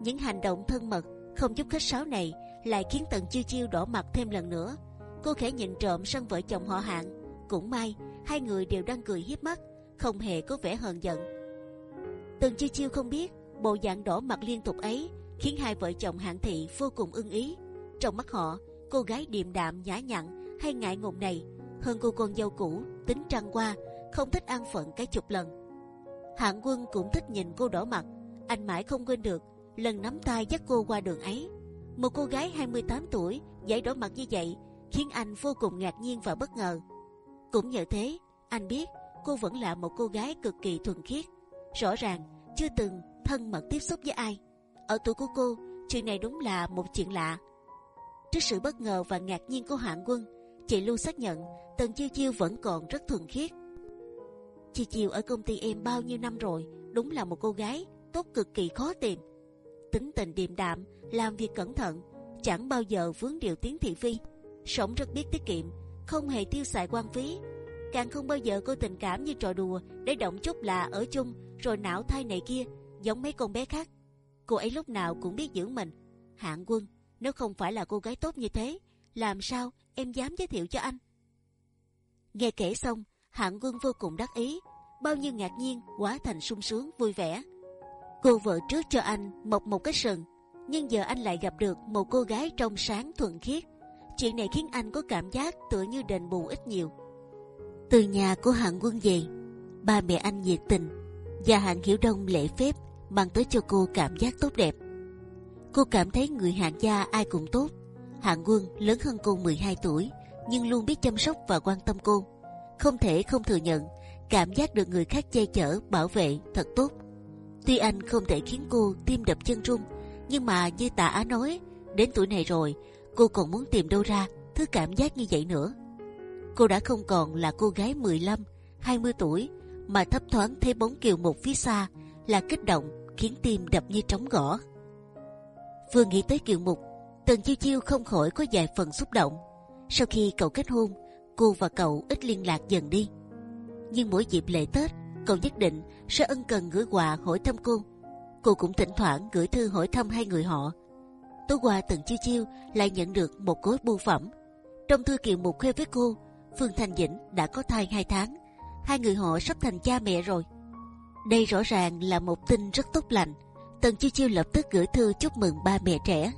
Những hành động thân mật, không chút khách sáo này lại khiến Tần Chiêu Chiêu đỏ mặt thêm lần nữa. Cô khẽ nhìn trộm sang vợ chồng họ Hạng. Cũng may hai người đều đang cười hiếp mắt, không hề có vẻ hờn giận. Tần chiêu chiêu không biết bộ dạng đỏ mặt liên tục ấy khiến hai vợ chồng hạng thị vô cùng ưng ý. Trong mắt họ, cô gái điềm đạm nhã nhặn hay ngại ngùng này hơn cô con dâu cũ tính trăng qua không thích ăn phận cái chục lần. Hạng quân cũng thích nhìn cô đỏ mặt, anh mãi không quên được lần nắm tay dắt cô qua đường ấy. Một cô gái 28 tuổi dãy đỏ mặt như vậy khiến anh vô cùng ngạc nhiên và bất ngờ. Cũng nhờ thế, anh biết cô vẫn là một cô gái cực kỳ thuần khiết, rõ ràng chưa từng thân mật tiếp xúc với ai. Ở tuổi của cô, chuyện này đúng là một chuyện lạ. Trước sự bất ngờ và ngạc nhiên của Hạng Quân, chị Lưu xác nhận Tần Chiêu Chiêu vẫn còn rất thuần khiết. Chị Chiêu ở công ty em bao nhiêu năm rồi, đúng là một cô gái tốt cực kỳ khó tìm. Tính tình điềm đạm, làm việc cẩn thận, chẳng bao giờ vướng điều tiếng thị phi, sống rất biết tiết kiệm, không hề tiêu xài quan phí, càng không bao giờ cô tình cảm như trò đùa để động chút là ở chung rồi não thai này kia giống mấy con bé khác Cô ấy lúc nào cũng biết giữ mình. Hạng Quân, nếu không phải là cô gái tốt như thế, làm sao em dám giới thiệu cho anh? Nghe kể xong, Hạng Quân vô cùng đắc ý, bao nhiêu ngạc nhiên quá thành sung sướng vui vẻ. Cô vợ trước cho anh mọc một cái sừng, nhưng giờ anh lại gặp được một cô gái trong sáng thuần khiết. Chuyện này khiến anh có cảm giác tựa như đền bù ít nhiều. Từ nhà của Hạng Quân về, ba mẹ anh nhiệt tình và Hạng Hiểu Đông lễ phép mang tới cho cô cảm giác tốt đẹp. Cô cảm thấy người Hạng gia ai cũng tốt. Hạng Quân lớn hơn cô 12 tuổi, nhưng luôn biết chăm sóc và quan tâm cô. Không thể không thừa nhận, cảm giác được người khác che chở, bảo vệ thật tốt. Tuy anh không thể khiến cô tim đập chân run, nhưng mà như Tạ Á nói, đến tuổi này rồi, cô còn muốn tìm đâu ra thứ cảm giác như vậy nữa. Cô đã không còn là cô gái 15, 20 tuổi mà thấp thoáng thấy bóng kiều một phía xa là kích động khiến tim đập như trống gõ. Vừa nghĩ tới kiều mục, Tần Chiêu Chiêu không khỏi có vài phần xúc động. Sau khi cậu kết hôn, cô và cậu ít liên lạc dần đi. Nhưng mỗi dịp lễ Tết, cậu nhất định sẽ ân cần gửi quà hỏi thăm cô. Cô cũng thỉnh thoảng gửi thư hỏi thăm hai người họ. Tối qua Tần Chiêu Chiêu lại nhận được một gói bưu phẩm. Trong thư kiều mục khoe với cô, Phương Thành Dĩnh đã có thai hai tháng, hai người họ sắp thành cha mẹ rồi. Đây rõ ràng là một tin rất tốt lành. Tần Chiêu Chiêu lập tức gửi thư chúc mừng ba mẹ trẻ.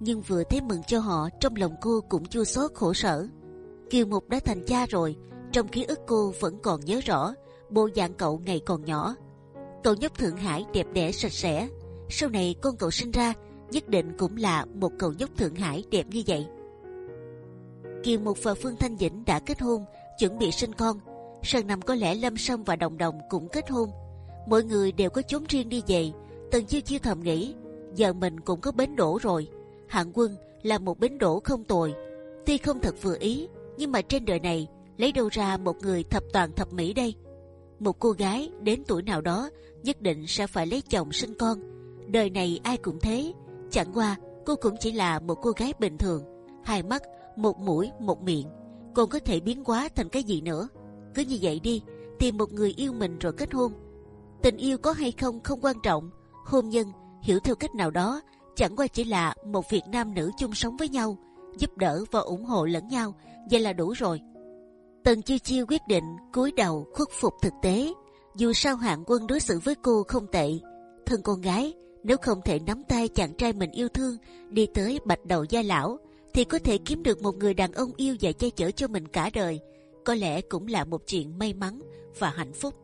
Nhưng vừa thấy mừng cho họ, trong lòng cô cũng chua xót khổ sở. Kiều Mục đã thành cha rồi, trong ký ức cô vẫn còn nhớ rõ bộ dạng cậu ngày còn nhỏ. Cậu nhóc Thượng Hải đẹp đẽ sạch sẽ. Sau này con cậu sinh ra nhất định cũng là một cậu nhóc Thượng Hải đẹp như vậy. Kiều Mục và Phương Thanh Dĩnh đã kết hôn, chuẩn bị sinh con. Sang năm có lẽ Lâm Sâm và Đồng Đồng cũng kết hôn. mọi người đều có chốn riêng đi về. Tần chiêu chiêu thầm nghĩ, giờ mình cũng có bến đổ rồi. Hạng Quân là một bến đổ không tồi. Tuy không thật vừa ý, nhưng mà trên đời này lấy đâu ra một người thập toàn thập mỹ đây? Một cô gái đến tuổi nào đó nhất định sẽ phải lấy chồng sinh con. Đời này ai cũng thế. Chẳng qua cô cũng chỉ là một cô gái bình thường, hai mắt một mũi một miệng còn có thể biến hóa thành cái gì nữa cứ như vậy đi tìm một người yêu mình rồi kết hôn. Tình yêu có hay không không quan trọng hôn nhân hiểu theo cách nào đó chẳng qua chỉ là một việc nam nữ chung sống với nhau giúp đỡ và ủng hộ lẫn nhau vậy là đủ rồi. Tần chiêu chiêu quyết định cúi đầu khuất phục thực tế. Dù sao hạng quân đối xử với cô không tệ thân con gái nếu không thể nắm tay chàng trai mình yêu thương đi tới bạch đầu gia lão thì có thể kiếm được một người đàn ông yêu và che chở cho mình cả đời, có lẽ cũng là một chuyện may mắn và hạnh phúc.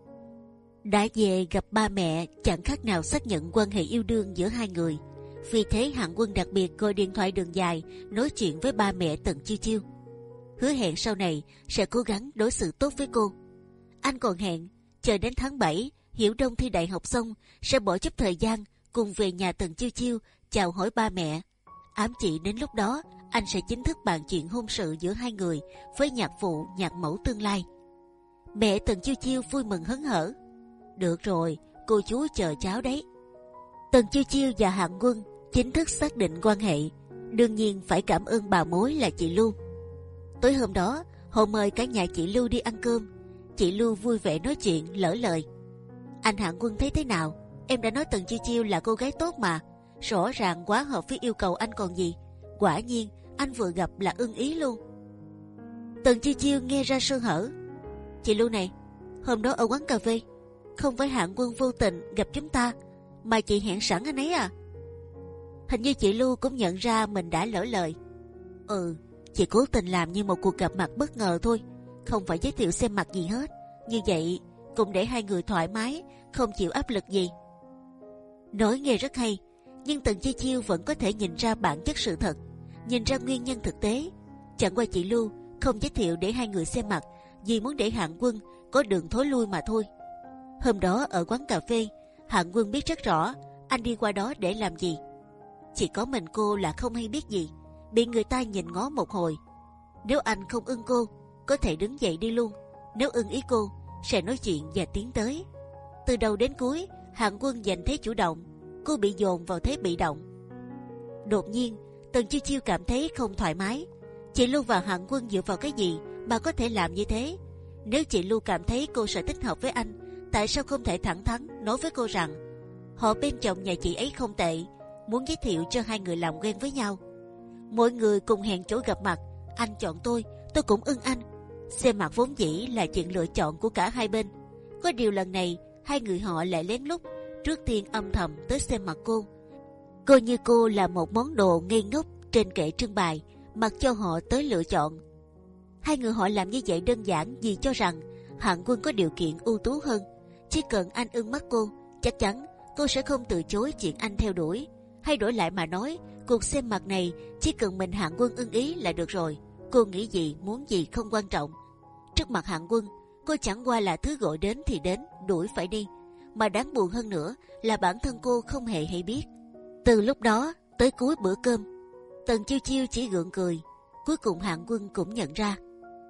đã về gặp ba mẹ, chẳng khác nào xác nhận quan hệ yêu đương giữa hai người. Vì thế, hạng quân đặc biệt gọi điện thoại đường dài, nói chuyện với ba mẹ tận chiêu chiêu. Hứa hẹn sau này sẽ cố gắng đối xử tốt với cô. Anh còn hẹn, chờ đến tháng 7 Hiểu Đông thi đại học xong, sẽ bỏ chút thời gian cùng về nhà tần chiêu chiêu chào hỏi ba mẹ. Ám chỉ đến lúc đó anh sẽ chính thức bàn chuyện hôn sự giữa hai người với nhạc phụ nhạc mẫu tương lai. Mẹ Tần Chiêu Chiêu vui mừng hớn hở. Được rồi, cô chú chờ cháu đấy. Tần Chiêu Chiêu và Hạng Quân chính thức xác định quan hệ. Đương nhiên phải cảm ơn bà mối là chị Lưu. Tối hôm đó, hồ mời cả nhà chị Lưu đi ăn cơm. Chị Lưu vui vẻ nói chuyện lỡ lời. Anh Hạng Quân thấy thế nào? Em đã nói Tần Chiêu Chiêu là cô gái tốt mà. Rõ ràng quá hợp với yêu cầu anh còn gì. Quả nhiên anh vừa gặp là ưng ý luôn. Tần Chi chiêu nghe ra sơ hở. Chị Lưu này, hôm đó ở quán cà phê, không phải hạng quân vô tình gặp chúng ta, mà chị hẹn sẵn anh ấy à? Hình như chị Lưu cũng nhận ra mình đã lỡ lời. Ừ, chị cố tình làm như một cuộc gặp mặt bất ngờ thôi, không phải giới thiệu xem mặt gì hết. Như vậy cũng để hai người thoải mái, không chịu áp lực gì. Nói nghe rất hay, nhưng Tần Chi Chiêu vẫn có thể nhìn ra bản chất sự thật nhìn ra nguyên nhân thực tế. Chẳng qua chị Lưu không giới thiệu để hai người xem mặt, vì muốn để Hạng Quân có đường thối lui mà thôi. Hôm đó ở quán cà phê, Hạng Quân biết rất rõ anh đi qua đó để làm gì. Chỉ có mình cô là không hay biết gì, bị người ta nhìn ngó một hồi. Nếu anh không ưng cô, có thể đứng dậy đi luôn. Nếu ưng ý cô, sẽ nói chuyện và tiến tới. Từ đầu đến cuối, Hạng Quân giành thế chủ động, cô bị dồn vào thế bị động. Đột nhiên, Tần chiêu chiêu cảm thấy không thoải mái. Chị Lưu và Hạng Quân dựa vào cái gì mà có thể làm như thế? Nếu chị Lưu cảm thấy cô sẽ thích hợp với anh, tại sao không thể thẳng thắn nói với cô rằng Họ bên chồng nhà chị ấy không tệ, muốn giới thiệu cho hai người làm quen với nhau. Mỗi người cùng hẹn chỗ gặp mặt, anh chọn tôi, tôi cũng ưng anh. Xem mặt vốn dĩ là chuyện lựa chọn của cả hai bên. Có điều lần này hai người họ lại lén lút trước tiên âm thầm tới xem mặt cô. Cô như cô là một món đồ ngây ngốc trên kệ trưng bày, mặc cho họ tới lựa chọn. Hai người họ làm như vậy đơn giản vì cho rằng Hạng Quân có điều kiện ưu tú hơn. Chỉ cần anh ưng mắt cô, chắc chắn cô sẽ không từ chối chuyện anh theo đuổi. Hay đổi lại mà nói, cuộc xem mặt này chỉ cần mình Hạng Quân ưng ý là được rồi. Cô nghĩ gì, muốn gì không quan trọng. Trước mặt Hạng Quân, cô chẳng qua là thứ gọi đến thì đến, đuổi phải đi. Mà đáng buồn hơn nữa là bản thân cô không hề hay biết. Từ lúc đó tới cuối bữa cơm, Tần Chiêu Chiêu chỉ gượng cười. Cuối cùng Hạng Quân cũng nhận ra.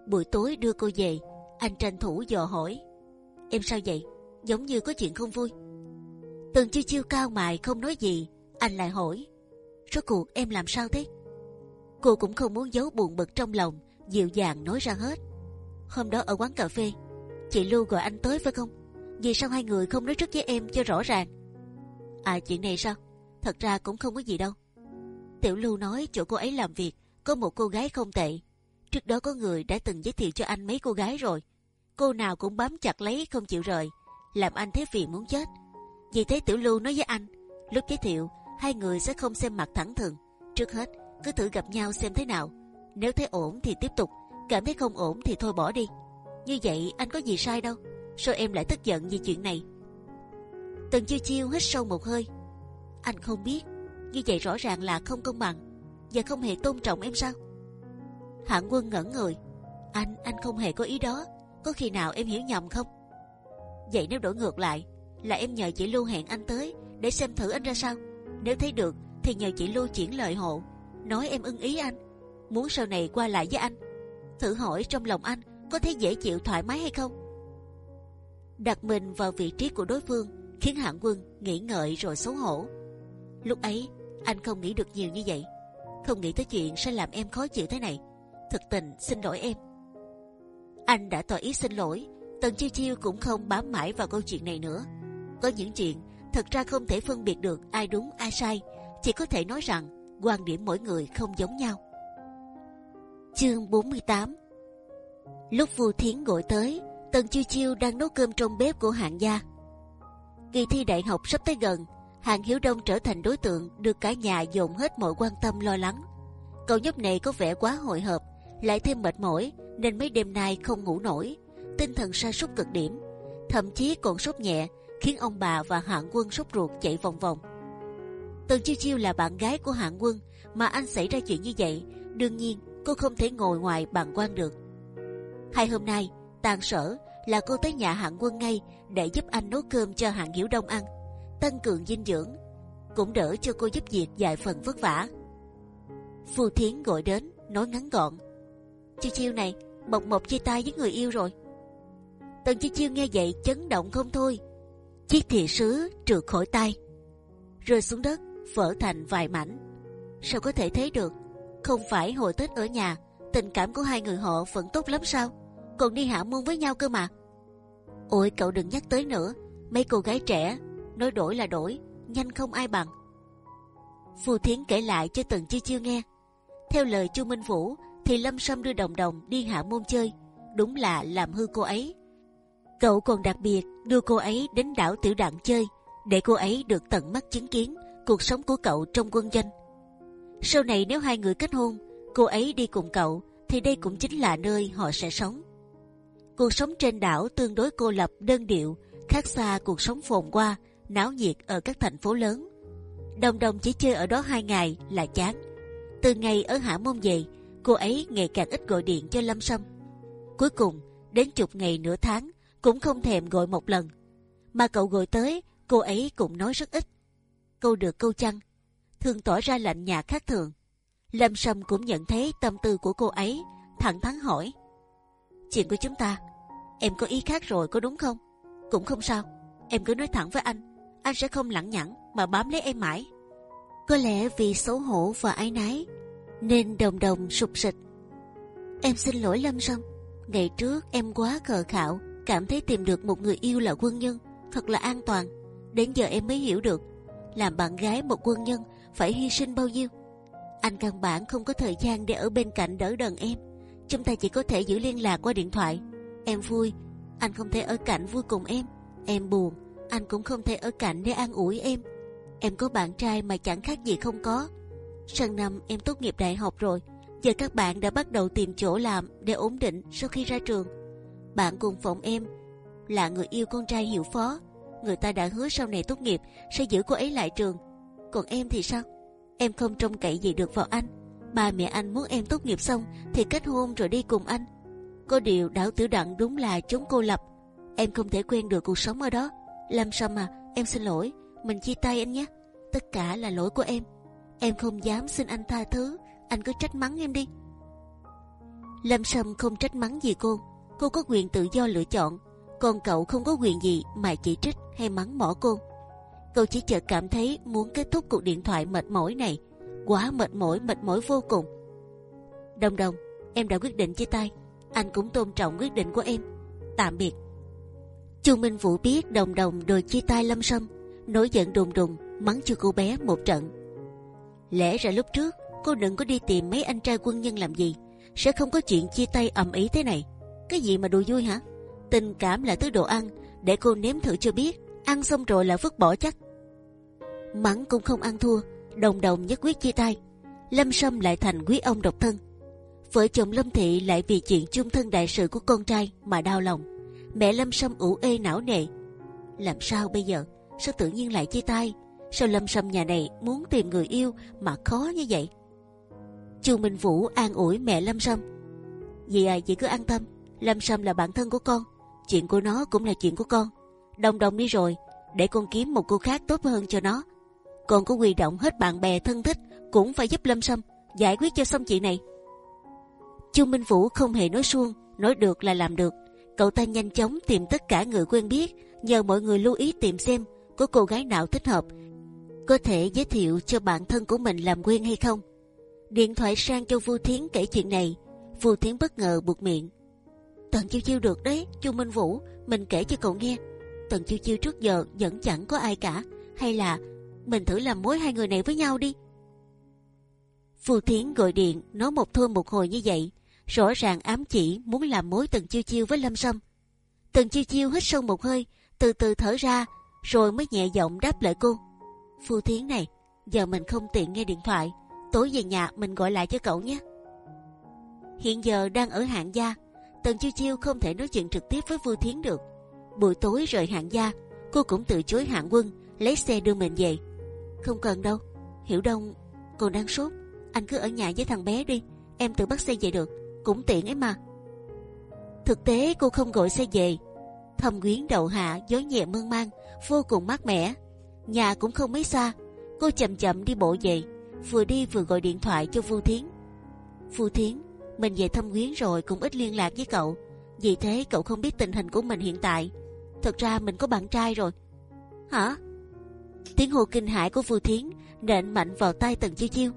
Buổi tối đưa cô về, anh tranh thủ dò hỏi: Em sao vậy? Giống như có chuyện không vui. Tần Chiêu Chiêu cao mày không nói gì. Anh lại hỏi: Rốt cuộc em làm sao thế? Cô cũng không muốn giấu buồn bực trong lòng, dịu dàng nói ra hết. Hôm đó ở quán cà phê, chị Lưu gọi anh tới phải không? Vì sao hai người không nói trước với em cho rõ ràng? À chuyện này sao? Thật ra cũng không có gì đâu. Tiểu Lưu nói chỗ cô ấy làm việc có một cô gái không tệ. Trước đó có người đã từng giới thiệu cho anh mấy cô gái rồi. Cô nào cũng bám chặt lấy không chịu rời, làm anh thấy phiền muốn chết. Vì thế Tiểu Lưu nói với anh, lúc giới thiệu hai người sẽ không xem mặt thẳng thừng. Trước hết cứ thử gặp nhau xem thế nào. Nếu thấy ổn thì tiếp tục, cảm thấy không ổn thì thôi bỏ đi. Như vậy anh có gì sai đâu. Sao em lại tức giận vì chuyện này? Tần chiêu chiêu hít sâu một hơi. Anh không biết, như vậy rõ ràng là không công bằng và không hề tôn trọng em sao? Hạng Quân ngẩn người. Anh, anh không hề có ý đó. Có khi nào em hiểu nhầm không? Vậy nếu đổi ngược lại, là em nhờ chị Lưu hẹn anh tới để xem thử anh ra sao. Nếu thấy được thì nhờ chị Lưu chuyển lời hộ, nói em ưng ý anh, muốn sau này qua lại với anh. Thử hỏi trong lòng anh có thấy dễ chịu thoải mái hay không? Đặt mình vào vị trí của đối phương khiến Hạng Quân nghĩ ngợi rồi xấu hổ. Lúc ấy anh không nghĩ được nhiều như vậy, không nghĩ tới chuyện sẽ làm em khó chịu thế này. Thực tình xin lỗi em. Anh đã tỏ ý xin lỗi, Tần Chiêu Chiêu cũng không bám mãi vào câu chuyện này nữa. Có những chuyện thật ra không thể phân biệt được ai đúng ai sai, chỉ có thể nói rằng quan điểm mỗi người không giống nhau. Chương 48 Lúc Vu Thiến gọi tới, Tần Chiêu Chiêu đang nấu cơm trong bếp của hạng gia. Kỳ thi đại học sắp tới gần, Hạng Hiếu Đông trở thành đối tượng được cả nhà dồn hết mọi quan tâm lo lắng. Cậu nhóc này có vẻ quá hồi hộp, lại thêm mệt mỏi nên mấy đêm nay không ngủ nổi, tinh thần sa sút cực điểm, thậm chí còn sốt nhẹ, khiến ông bà và Hạng Quân sốt ruột chạy vòng vòng. Tần Chiêu Chiêu là bạn gái của Hạng Quân, mà anh xảy ra chuyện như vậy, đương nhiên cô không thể ngồi ngoài bàn quan được. Hai hôm nay, tàn sở là cô tới nhà Hạng Quân ngay để giúp anh nấu cơm cho Hạng Hiểu Đông ăn, tăng cường dinh dưỡng, cũng đỡ cho cô giúp việc vài phần vất vả. Phù Thiến gọi đến, nói ngắn gọn. Chiêu chiêu này, mộc mộc chia tay với người yêu rồi. Tần chiêu chiêu nghe vậy chấn động không thôi. Chiếc thìa sứ trượt khỏi tay, rơi xuống đất, vỡ thành vài mảnh. Sao có thể thấy được? Không phải hồi tết ở nhà, tình cảm của hai người họ vẫn tốt lắm sao? Còn đi hạ môn với nhau cơ mà. Ôi cậu đừng nhắc tới nữa, mấy cô gái trẻ nói đổi là đổi, nhanh không ai bằng. Phù Thiến kể lại cho Tần Chiêu Chiêu nghe. Theo lời Chu Minh Vũ, thì Lâm Sâm đưa Đồng Đồng đi hạ môn chơi, đúng là làm hư cô ấy. Cậu còn đặc biệt đưa cô ấy đến đảo Tiểu Đặng chơi, để cô ấy được tận mắt chứng kiến cuộc sống của cậu trong quân doanh. Sau này nếu hai người kết hôn, cô ấy đi cùng cậu, thì đây cũng chính là nơi họ sẽ sống. Cuộc sống trên đảo tương đối cô lập đơn điệu, khác xa cuộc sống phồn hoa, náo nhiệt ở các thành phố lớn. Đồng đồng chỉ chơi ở đó hai ngày là chán. Từ ngày ở Hạ Môn về, cô ấy ngày càng ít gọi điện cho Lâm Sâm. Cuối cùng, đến chục ngày nửa tháng cũng không thèm gọi một lần. Mà cậu gọi tới, cô ấy cũng nói rất ít. Câu được câu chăng, thường tỏ ra lạnh nhạt khác thường. Lâm Sâm cũng nhận thấy tâm tư của cô ấy, thẳng thắn hỏi: chuyện của chúng ta, em có ý khác rồi có đúng không? Cũng không sao, em cứ nói thẳng với anh, anh sẽ không lẳng nhẳng mà bám lấy em mãi. Có lẽ vì xấu hổ và ái nái, nên đồng đồng sụp sịch. Em xin lỗi Lâm Sâm, ngày trước em quá khờ khạo, cảm thấy tìm được một người yêu là quân nhân thật là an toàn. Đến giờ em mới hiểu được, làm bạn gái một quân nhân phải hy sinh bao nhiêu. Anh căn bản không có thời gian để ở bên cạnh đỡ đần em. Chúng ta chỉ có thể giữ liên lạc qua điện thoại. Em vui, anh không thể ở cạnh vui cùng em. Em buồn, anh cũng không thể ở cạnh để an ủi em. Em có bạn trai mà chẳng khác gì không có. Sang năm em tốt nghiệp đại học rồi, giờ các bạn đã bắt đầu tìm chỗ làm để ổn định sau khi ra trường. Bạn cùng phòng em là người yêu con trai hiệu phó, người ta đã hứa sau này tốt nghiệp sẽ giữ cô ấy lại trường. Còn em thì sao? Em không trông cậy gì được vào anh. Ba mẹ anh muốn em tốt nghiệp xong thì kết hôn rồi đi cùng anh. Có điều đảo tử đặng đúng là chúng cô lập. Em không thể quen được cuộc sống ở đó. Lâm Sâm à, em xin lỗi, mình chia tay anh nhé. Tất cả là lỗi của em. Em không dám xin anh tha thứ, anh cứ trách mắng em đi. Lâm Sâm không trách mắng gì cô, cô có quyền tự do lựa chọn, còn cậu không có quyền gì mà chỉ trích hay mắng mỏ cô. Cậu chỉ chợt cảm thấy muốn kết thúc cuộc điện thoại mệt mỏi này, quá mệt mỏi, mệt mỏi vô cùng. Đồng đồng, em đã quyết định chia tay, anh cũng tôn trọng quyết định của em. Tạm biệt. Chu Minh Vũ biết đồng đồng đòi chia tay Lâm Sâm, nổi giận đùng đùng mắng cho cô bé một trận. Lẽ ra lúc trước cô đừng có đi tìm mấy anh trai quân nhân làm gì, sẽ không có chuyện chia tay ầm ĩ thế này. Cái gì mà đùa vui hả? Tình cảm là thứ đồ ăn, để cô nếm thử cho biết. Ăn xong rồi là vứt bỏ chắc. Mắng cũng không ăn thua, đồng đồng nhất quyết chia tay. Lâm Sâm lại thành quý ông độc thân. Vợ chồng Lâm Thị lại vì chuyện chung thân đại sự của con trai mà đau lòng. Mẹ Lâm Sâm ủ ê não nề. Làm sao bây giờ? Sao tự nhiên lại chia tay? Sao Lâm Sâm nhà này muốn tìm người yêu mà khó như vậy? Chu Minh Vũ an ủi mẹ Lâm Sâm. Dì à, dì cứ an tâm. Lâm Sâm là bạn thân của con. Chuyện của nó cũng là chuyện của con. Đồng đồng đi rồi, để con kiếm một cô khác tốt hơn cho nó. Con có quy động hết bạn bè thân thích cũng phải giúp Lâm Sâm giải quyết cho xong chuyện này. Chu Minh Vũ không hề nói suông, nói được là làm được. Cậu ta nhanh chóng tìm tất cả người quen biết, nhờ mọi người lưu ý tìm xem có cô gái nào thích hợp, có thể giới thiệu cho bạn thân của mình làm quen hay không. Điện thoại sang cho Vu Thiến kể chuyện này, Vu Thiến bất ngờ buộc miệng. Tần chiêu chiêu được đấy, Chu Minh Vũ, mình kể cho cậu nghe. Tần chiêu chiêu trước giờ vẫn chẳng có ai cả, hay là mình thử làm mối hai người này với nhau đi. Phù Thiến gọi điện nói một thôi một hồi như vậy, rõ ràng ám chỉ muốn làm mối từng Chiêu Chiêu với Lâm Sâm. Từng Chiêu Chiêu hít sâu một hơi, từ từ thở ra, rồi mới nhẹ giọng đáp lại cô. Phu Thiến này, giờ mình không tiện nghe điện thoại, tối về nhà mình gọi lại cho cậu nhé. Hiện giờ đang ở hạng gia, Tần Chiêu Chiêu không thể nói chuyện trực tiếp với Phu Thiến được. Buổi tối rời hạng gia, cô cũng từ chối hạng quân, lấy xe đưa mình về. Không cần đâu, Hiểu Đông còn đang sốt, anh cứ ở nhà với thằng bé đi, em tự bắt xe về được, cũng tiện ấy mà. Thực tế cô không gọi xe về, thầm quyến đậu hạ gió nhẹ mơn man, vô cùng mát mẻ. Nhà cũng không mấy xa, cô chậm chậm đi bộ về, vừa đi vừa gọi điện thoại cho Vu Thiến. Vu Thiến, mình về thâm quyến rồi cũng ít liên lạc với cậu, vì thế cậu không biết tình hình của mình hiện tại. Thật ra mình có bạn trai rồi. Hả? Tiếng hô kinh hãi của Vu Thiến nện mạnh vào tay Tần Chiêu Chiêu,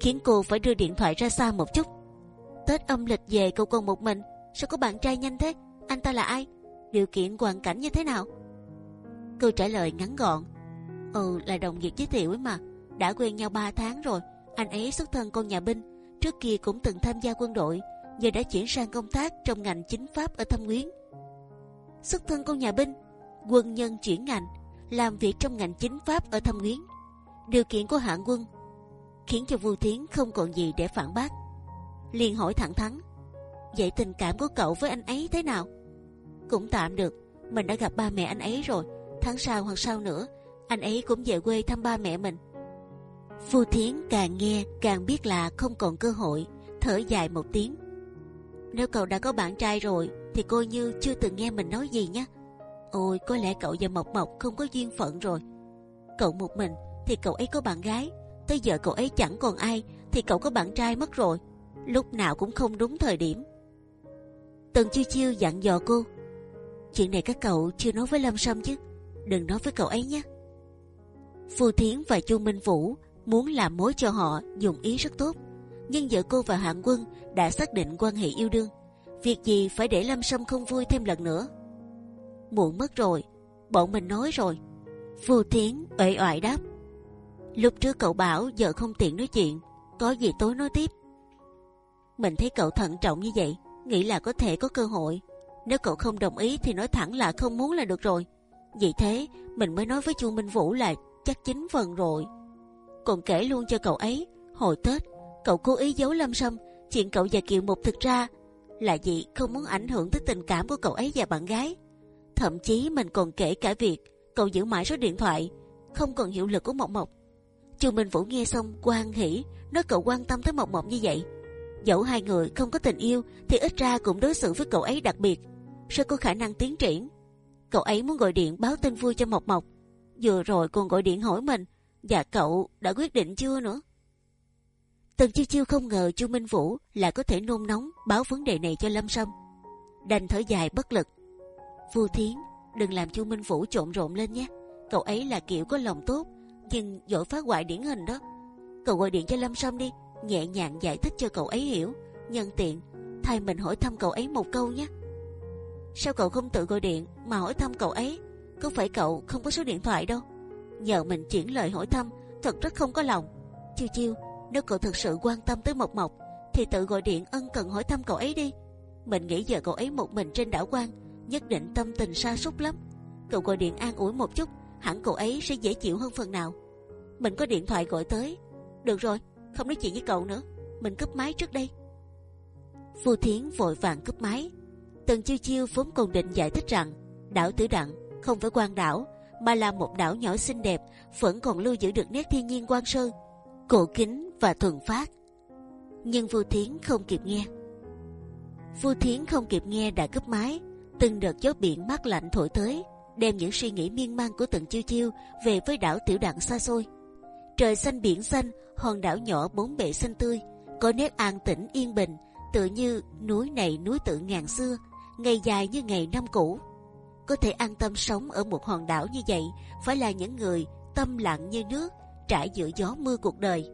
khiến cô phải đưa điện thoại ra xa một chút. Tết âm lịch về cậu còn một mình, sao có bạn trai nhanh thế? Anh ta là ai? Điều kiện hoàn cảnh như thế nào? Câu trả lời ngắn gọn. Ừ, là đồng nghiệp giới thiệu ấy mà. Đã quen nhau 3 tháng rồi. Anh ấy xuất thân con nhà binh, trước kia cũng từng tham gia quân đội, giờ đã chuyển sang công tác trong ngành chính pháp ở Thâm Quyến. Xuất thân con nhà binh, quân nhân chuyển ngành, làm việc trong ngành chính pháp ở Thâm Quyến. Điều kiện của hạng quân khiến cho Vu Thiến không còn gì để phản bác liền hỏi thẳng thắn: vậy tình cảm của cậu với anh ấy thế nào? Cũng tạm được, mình đã gặp ba mẹ anh ấy rồi. Tháng sau hoặc sau nữa, anh ấy cũng về quê thăm ba mẹ mình. Phu Thiến càng nghe càng biết là không còn cơ hội, thở dài một tiếng. Nếu cậu đã có bạn trai rồi, thì coi như chưa từng nghe mình nói gì nhé. Ôi, có lẽ cậu và Mộc Mộc không có duyên phận rồi. Cậu một mình, thì cậu ấy có bạn gái. Tới giờ cậu ấy chẳng còn ai, thì cậu có bạn trai mất rồi. Lúc nào cũng không đúng thời điểm. Tần chiêu chiêu dặn dò cô. Chuyện này các cậu chưa nói với Lâm Sâm chứ, đừng nói với cậu ấy nhé. Phù Thiến và Chu Minh Vũ muốn làm mối cho họ dùng ý rất tốt, nhưng vợ cô và Hạng Quân đã xác định quan hệ yêu đương. Việc gì phải để Lâm Sâm không vui thêm lần nữa? Muộn mất rồi, bọn mình nói rồi. Phù Thiến uể oải đáp. Lúc trước cậu bảo giờ không tiện nói chuyện, có gì tối nói tiếp. Mình thấy cậu thận trọng như vậy, nghĩ là có thể có cơ hội. Nếu cậu không đồng ý thì nói thẳng là không muốn là được rồi. Vì thế mình mới nói với Chu Minh Vũ là chắc chín phần rồi. Còn kể luôn cho cậu ấy hồi Tết cậu cố ý giấu Lâm Sâm chuyện cậu và Kiều Mục thực ra là gì không muốn ảnh hưởng tới tình cảm của cậu ấy và bạn gái. Thậm chí mình còn kể cả việc cậu giữ mãi số điện thoại không còn hiệu lực của Mộc Mộc. Chu Minh Vũ nghe xong quan hỉ nói cậu quan tâm tới Mộc Mộc như vậy. Dẫu hai người không có tình yêu thì ít ra cũng đối xử với cậu ấy đặc biệt, sẽ có khả năng tiến triển. Cậu ấy muốn gọi điện báo tin vui cho Mộc Mộc, vừa rồi còn gọi điện hỏi mình và cậu đã quyết định chưa nữa. Tần Chiêu Chiêu không ngờ Chu Minh Vũ lại có thể nôn nóng báo vấn đề này cho Lâm Sâm, đành thở dài bất lực. Vua Thiến, đừng làm Chu Minh Vũ trộn rộn lên nhé. Cậu ấy là kiểu có lòng tốt, nhưng giỏi phá hoại điển hình đó. Cậu gọi điện cho Lâm Sâm đi, nhẹ nhàng giải thích cho cậu ấy hiểu. Nhân tiện, thay mình hỏi thăm cậu ấy một câu nhé. Sao cậu không tự gọi điện mà hỏi thăm cậu ấy? Có phải cậu không có số điện thoại đâu? Nhờ mình chuyển lời hỏi thăm, thật rất không có lòng. Chiêu chiêu, nếu cậu thực sự quan tâm tới Mộc Mộc, thì tự gọi điện ân cần hỏi thăm cậu ấy đi. Mình nghĩ giờ cậu ấy một mình trên đảo quan, nhất định tâm tình sa sút lắm. Cậu gọi điện an ủi một chút, hẳn cậu ấy sẽ dễ chịu hơn phần nào. Mình có điện thoại gọi tới. Được rồi, không nói chuyện với cậu nữa, mình cướp máy trước đây. Vu Thiến vội vàng cướp máy. Tần chiêu chiêu vốn còn định giải thích rằng đảo Tử Đặng không phải quan đảo mà là một đảo nhỏ xinh đẹp, vẫn còn lưu giữ được nét thiên nhiên quan sơ, cổ kính và thuần phát. Nhưng Vu Thiến không kịp nghe. Vu Thiến không kịp nghe đã cướp máy, từng đợt gió biển mát lạnh thổi tới, đem những suy nghĩ miên man của Tần Chiêu Chiêu về với đảo Tiểu Đặng xa xôi. Trời xanh biển xanh, hòn đảo nhỏ bốn bể xanh tươi, có nét an tĩnh yên bình, tựa như núi này núi tự ngàn xưa, ngày dài như ngày năm cũ. Có thể an tâm sống ở một hòn đảo như vậy, phải là những người tâm lặng như nước, trải giữa gió mưa cuộc đời,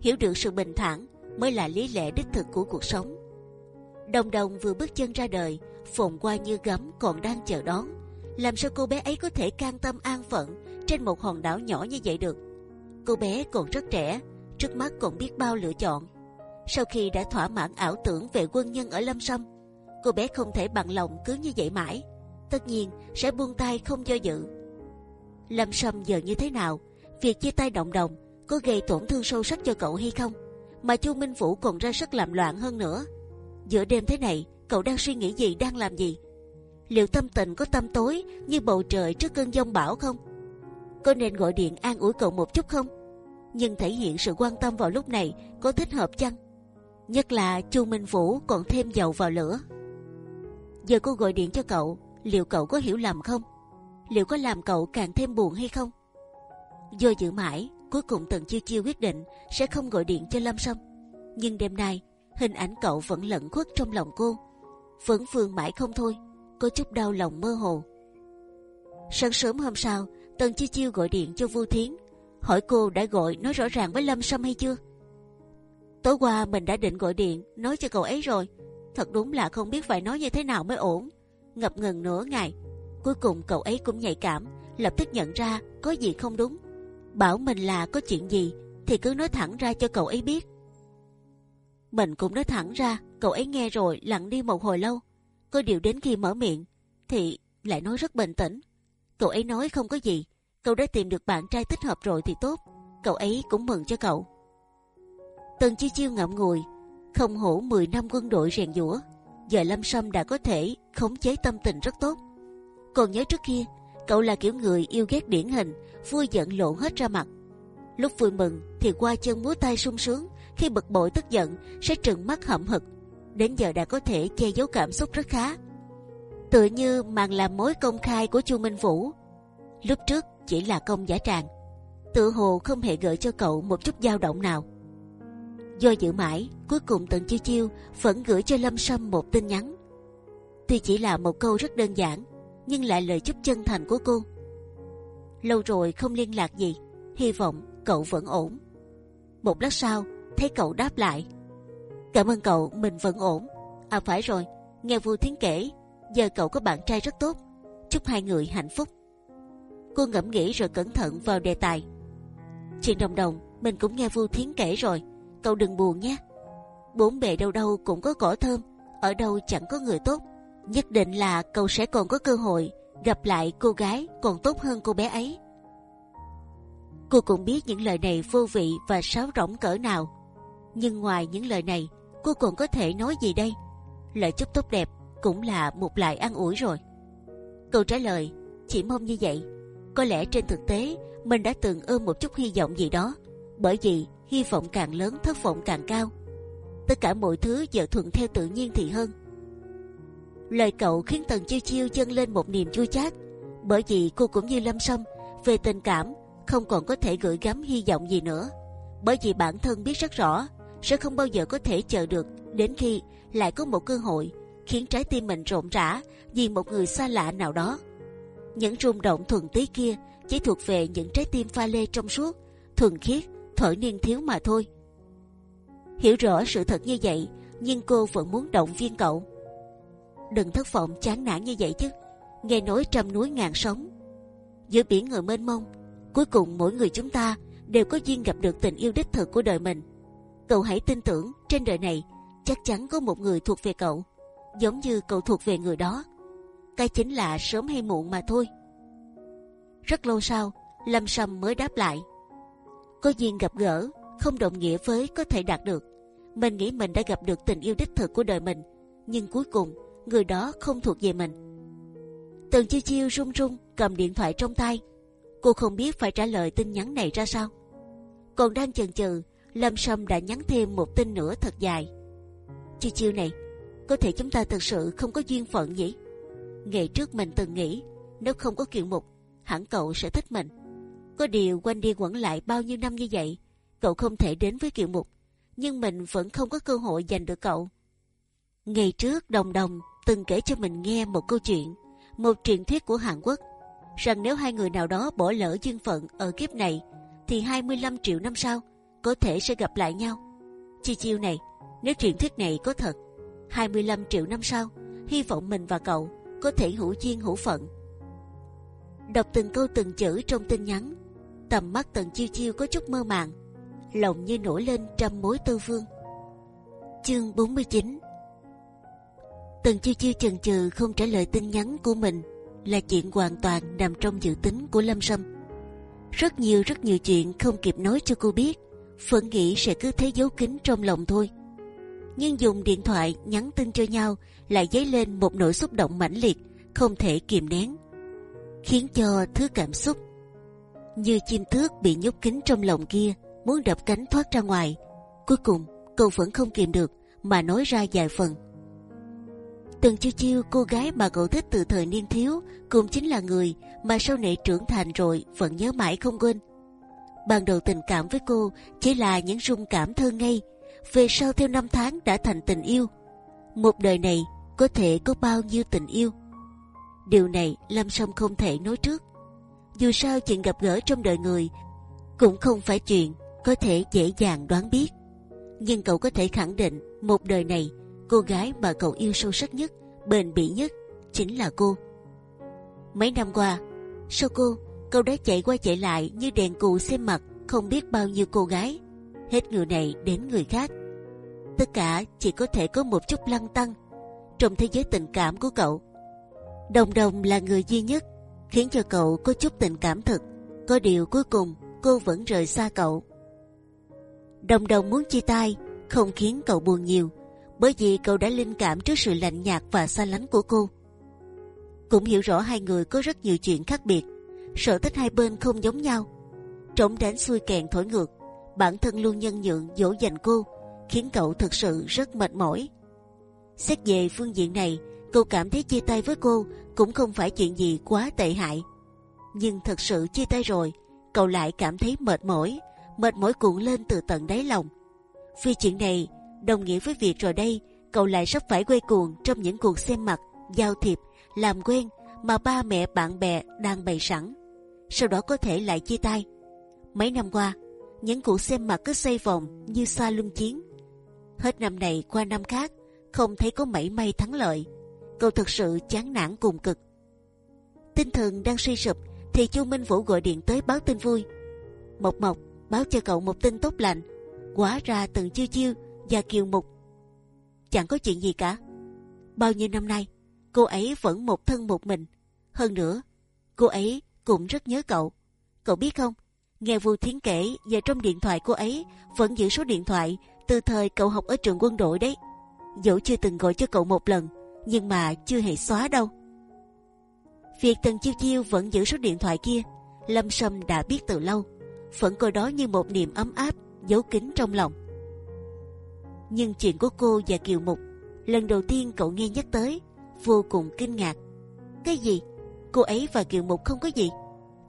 hiểu được sự bình thản mới là lý lẽ đích thực của cuộc sống. Đồng đồng vừa bước chân ra đời, phồn qua như gấm còn đang chờ đón. Làm sao cô bé ấy có thể can tâm an phận trên một hòn đảo nhỏ như vậy được? Cô bé còn rất trẻ, trước mắt còn biết bao lựa chọn. Sau khi đã thỏa mãn ảo tưởng về quân nhân ở Lâm Sâm, cô bé không thể bằng lòng cứ như vậy mãi. Tất nhiên sẽ buông tay không do dự. Lâm Sâm giờ như thế nào? Việc chia tay động đồng có gây tổn thương sâu sắc cho cậu hay không? Mà Chu Minh Vũ còn ra sức làm loạn hơn nữa. Giữa đêm thế này, cậu đang suy nghĩ gì, đang làm gì? Liệu tâm tình có tâm tối như bầu trời trước cơn giông bão không? Có nên gọi điện an ủi cậu một chút không? Nhưng thể hiện sự quan tâm vào lúc này có thích hợp chăng? Nhất là Chu Minh Vũ còn thêm dầu vào lửa. Giờ cô gọi điện cho cậu, liệu cậu có hiểu lầm không? Liệu có làm cậu càng thêm buồn hay không? Do dự mãi, cuối cùng Tần Chiêu Chiêu quyết định sẽ không gọi điện cho Lâm Sâm. Nhưng đêm nay, hình ảnh cậu vẫn lẩn khuất trong lòng cô, vẫn phương mãi không thôi, có chút đau lòng mơ hồ. Sáng sớm hôm sau, Tần Chiêu Chiêu gọi điện cho Vu Thiến, hỏi cô đã gọi nói rõ ràng với Lâm Sâm hay chưa. Tối qua mình đã định gọi điện nói cho cậu ấy rồi, thật đúng là không biết phải nói như thế nào mới ổn. Ngập ngừng nửa ngày, cuối cùng cậu ấy cũng nhạy cảm, lập tức nhận ra có gì không đúng bảo mình là có chuyện gì thì cứ nói thẳng ra cho cậu ấy biết. Mình cũng nói thẳng ra, cậu ấy nghe rồi lặng đi một hồi lâu. Có điều đến khi mở miệng thì lại nói rất bình tĩnh. Cậu ấy nói không có gì, cậu đã tìm được bạn trai thích hợp rồi thì tốt. Cậu ấy cũng mừng cho cậu. Tần Chi Chiêu ngậm ngùi, không hổ 10 năm quân đội rèn giũa, giờ Lâm Sâm đã có thể khống chế tâm tình rất tốt. Còn nhớ trước kia, cậu là kiểu người yêu ghét điển hình, vui giận lộ hết ra mặt. Lúc vui mừng thì qua chân múa tay sung sướng, khi bực bội tức giận sẽ trừng mắt hậm hực. Đến giờ đã có thể che giấu cảm xúc rất khá. Tựa như màn làm mối công khai của Chu Minh Vũ, lúc trước chỉ là công giả tràng, tự hồ không hề gợi cho cậu một chút dao động nào. Do dự mãi, cuối cùng Tần Chiêu Chiêu vẫn gửi cho Lâm Sâm một tin nhắn. Tuy chỉ là một câu rất đơn giản, nhưng lại lời chúc chân thành của cô lâu rồi không liên lạc gì, hy vọng cậu vẫn ổn. Một lát sau, thấy cậu đáp lại, cảm ơn cậu, mình vẫn ổn. À phải rồi, nghe Vu Thiến kể, giờ cậu có bạn trai rất tốt, chúc hai người hạnh phúc. Cô ngẫm nghĩ rồi cẩn thận vào đề tài. Chuyện đồng đồng mình cũng nghe Vu Thiến kể rồi, cậu đừng buồn nhé. Bốn bề đâu đâu cũng có cỏ thơm, ở đâu chẳng có người tốt. Nhất định là cậu sẽ còn có cơ hội gặp lại cô gái còn tốt hơn cô bé ấy. Cô cũng biết những lời này vô vị và sáo rỗng cỡ nào. Nhưng ngoài những lời này, cô còn có thể nói gì đây? Lời chúc tốt đẹp cũng là một lại an ủi rồi. Câu trả lời chỉ mong như vậy. Có lẽ trên thực tế mình đã từng ôm một chút hy vọng gì đó, bởi vì hy vọng càng lớn thất vọng càng cao. Tất cả mọi thứ giờ thuận theo tự nhiên thì hơn. Lời cậu khiến Tần Chiêu Chiêu dâng lên một niềm vui chát, bởi vì cô cũng như Lâm Sâm về tình cảm không còn có thể gửi gắm hy vọng gì nữa, bởi vì bản thân biết rất rõ sẽ không bao giờ có thể chờ được đến khi lại có một cơ hội khiến trái tim mình rộn rã vì một người xa lạ nào đó. Những rung động thuần túy kia chỉ thuộc về những trái tim pha lê trong suốt, thuần khiết, thở niên thiếu mà thôi. Hiểu rõ sự thật như vậy, nhưng cô vẫn muốn động viên cậu. Đừng thất vọng chán nản như vậy chứ. Nghe nói trăm núi ngàn sóng, giữa biển người mênh mông, cuối cùng mỗi người chúng ta đều có duyên gặp được tình yêu đích thực của đời mình. Cậu hãy tin tưởng trên đời này chắc chắn có một người thuộc về cậu, giống như cậu thuộc về người đó. Cái chính là sớm hay muộn mà thôi. Rất lâu sau, Lâm Sâm mới đáp lại. Có duyên gặp gỡ, không đồng nghĩa với có thể đạt được. Mình nghĩ mình đã gặp được tình yêu đích thực của đời mình, nhưng cuối cùng người đó không thuộc về mình. Tần chiêu chiêu run run cầm điện thoại trong tay. Cô không biết phải trả lời tin nhắn này ra sao. Còn đang chần chừ, Lâm Sâm đã nhắn thêm một tin nữa thật dài. Chiêu chiêu này, có thể chúng ta thực sự không có duyên phận nhỉ? Ngày trước mình từng nghĩ nếu không có kiện mục, hẳn cậu sẽ thích mình. Có điều quanh đi quẩn lại bao nhiêu năm như vậy, cậu không thể đến với kiện mục, nhưng mình vẫn không có cơ hội giành được cậu. Ngày trước đồng đồng từng kể cho mình nghe một câu chuyện, một truyền thuyết của Hàn Quốc, rằng nếu hai người nào đó bỏ lỡ duyên phận ở kiếp này, thì 25 triệu năm sau có thể sẽ gặp lại nhau. Chi chiêu này, nếu truyền thuyết này có thật, 25 triệu năm sau, hy vọng mình và cậu có thể hữu duyên hữu phận. Đọc từng câu từng chữ trong tin nhắn, tầm mắt tần chiêu chiêu có chút mơ màng, lòng như nổi lên trăm mối tư vương. Chương 49 Tần chiêu chiêu chần chừ không trả lời tin nhắn của mình là chuyện hoàn toàn nằm trong dự tính của Lâm Sâm. Rất nhiều rất nhiều chuyện không kịp nói cho cô biết, vẫn nghĩ sẽ cứ thế giấu kín trong lòng thôi. Nhưng dùng điện thoại nhắn tin cho nhau lại dấy lên một nỗi xúc động mãnh liệt, không thể kìm nén, khiến cho thứ cảm xúc như chim thước bị nhốt kín trong lòng kia muốn đập cánh thoát ra ngoài. Cuối cùng cô vẫn không kìm được mà nói ra vài phần. Tần chiêu chiêu cô gái mà cậu thích từ thời niên thiếu cũng chính là người mà sau này trưởng thành rồi vẫn nhớ mãi không quên. Ban đầu tình cảm với cô chỉ là những rung cảm thơ ngây, về sau theo năm tháng đã thành tình yêu. Một đời này có thể có bao nhiêu tình yêu? Điều này Lâm Sâm không thể nói trước. Dù sao chuyện gặp gỡ trong đời người cũng không phải chuyện có thể dễ dàng đoán biết. Nhưng cậu có thể khẳng định một đời này cô gái mà cậu yêu sâu sắc nhất, bền bỉ nhất chính là cô. Mấy năm qua, sau cô, cậu đã chạy qua chạy lại như đèn cù xem mặt không biết bao nhiêu cô gái, hết người này đến người khác. Tất cả chỉ có thể có một chút lăng tăng trong thế giới tình cảm của cậu. Đồng đồng là người duy nhất khiến cho cậu có chút tình cảm thực. Có điều cuối cùng cô vẫn rời xa cậu. Đồng đồng muốn chia tay không khiến cậu buồn nhiều bởi vì cậu đã linh cảm trước sự lạnh nhạt và xa lánh của cô. Cũng hiểu rõ hai người có rất nhiều chuyện khác biệt, sở thích hai bên không giống nhau. Trống đánh xuôi kèn thổi ngược, bản thân luôn nhân nhượng dỗ dành cô, khiến cậu thực sự rất mệt mỏi. Xét về phương diện này, cậu cảm thấy chia tay với cô cũng không phải chuyện gì quá tệ hại. Nhưng thật sự chia tay rồi, cậu lại cảm thấy mệt mỏi, mệt mỏi cuộn lên từ tận đáy lòng. Vì chuyện này đồng nghĩa với việc rồi đây cậu lại sắp phải quay cuồng trong những cuộc xem mặt, giao thiệp, làm quen mà ba mẹ bạn bè đang bày sẵn. Sau đó có thể lại chia tay. Mấy năm qua, những cuộc xem mặt cứ xoay vòng như xa luân chiến. Hết năm này qua năm khác, không thấy có mảy may thắng lợi. Cậu thực sự chán nản cùng cực. Tinh thần đang suy sụp, thì chu minh vũ gọi điện tới báo tin vui. Mộc mộc, báo cho cậu một tin tốt lành. Quả ra từng chiêu chiêu và kiều mục. Chẳng có chuyện gì cả. Bao nhiêu năm nay, cô ấy vẫn một thân một mình. Hơn nữa, cô ấy cũng rất nhớ cậu. Cậu biết không, nghe vu thiến kể và trong điện thoại cô ấy vẫn giữ số điện thoại từ thời cậu học ở trường quân đội đấy dẫu chưa từng gọi cho cậu một lần, nhưng mà chưa hề xóa đâu. Việc tần chiêu chiêu vẫn giữ số điện thoại kia, lâm sâm đã biết từ lâu, vẫn coi đó như một niềm ấm áp, giấu kín trong lòng. Nhưng chuyện của cô và kiều mục, lần đầu tiên cậu nghe nhắc tới, vô cùng kinh ngạc. Cái gì? Cô ấy và kiều mục không có gì?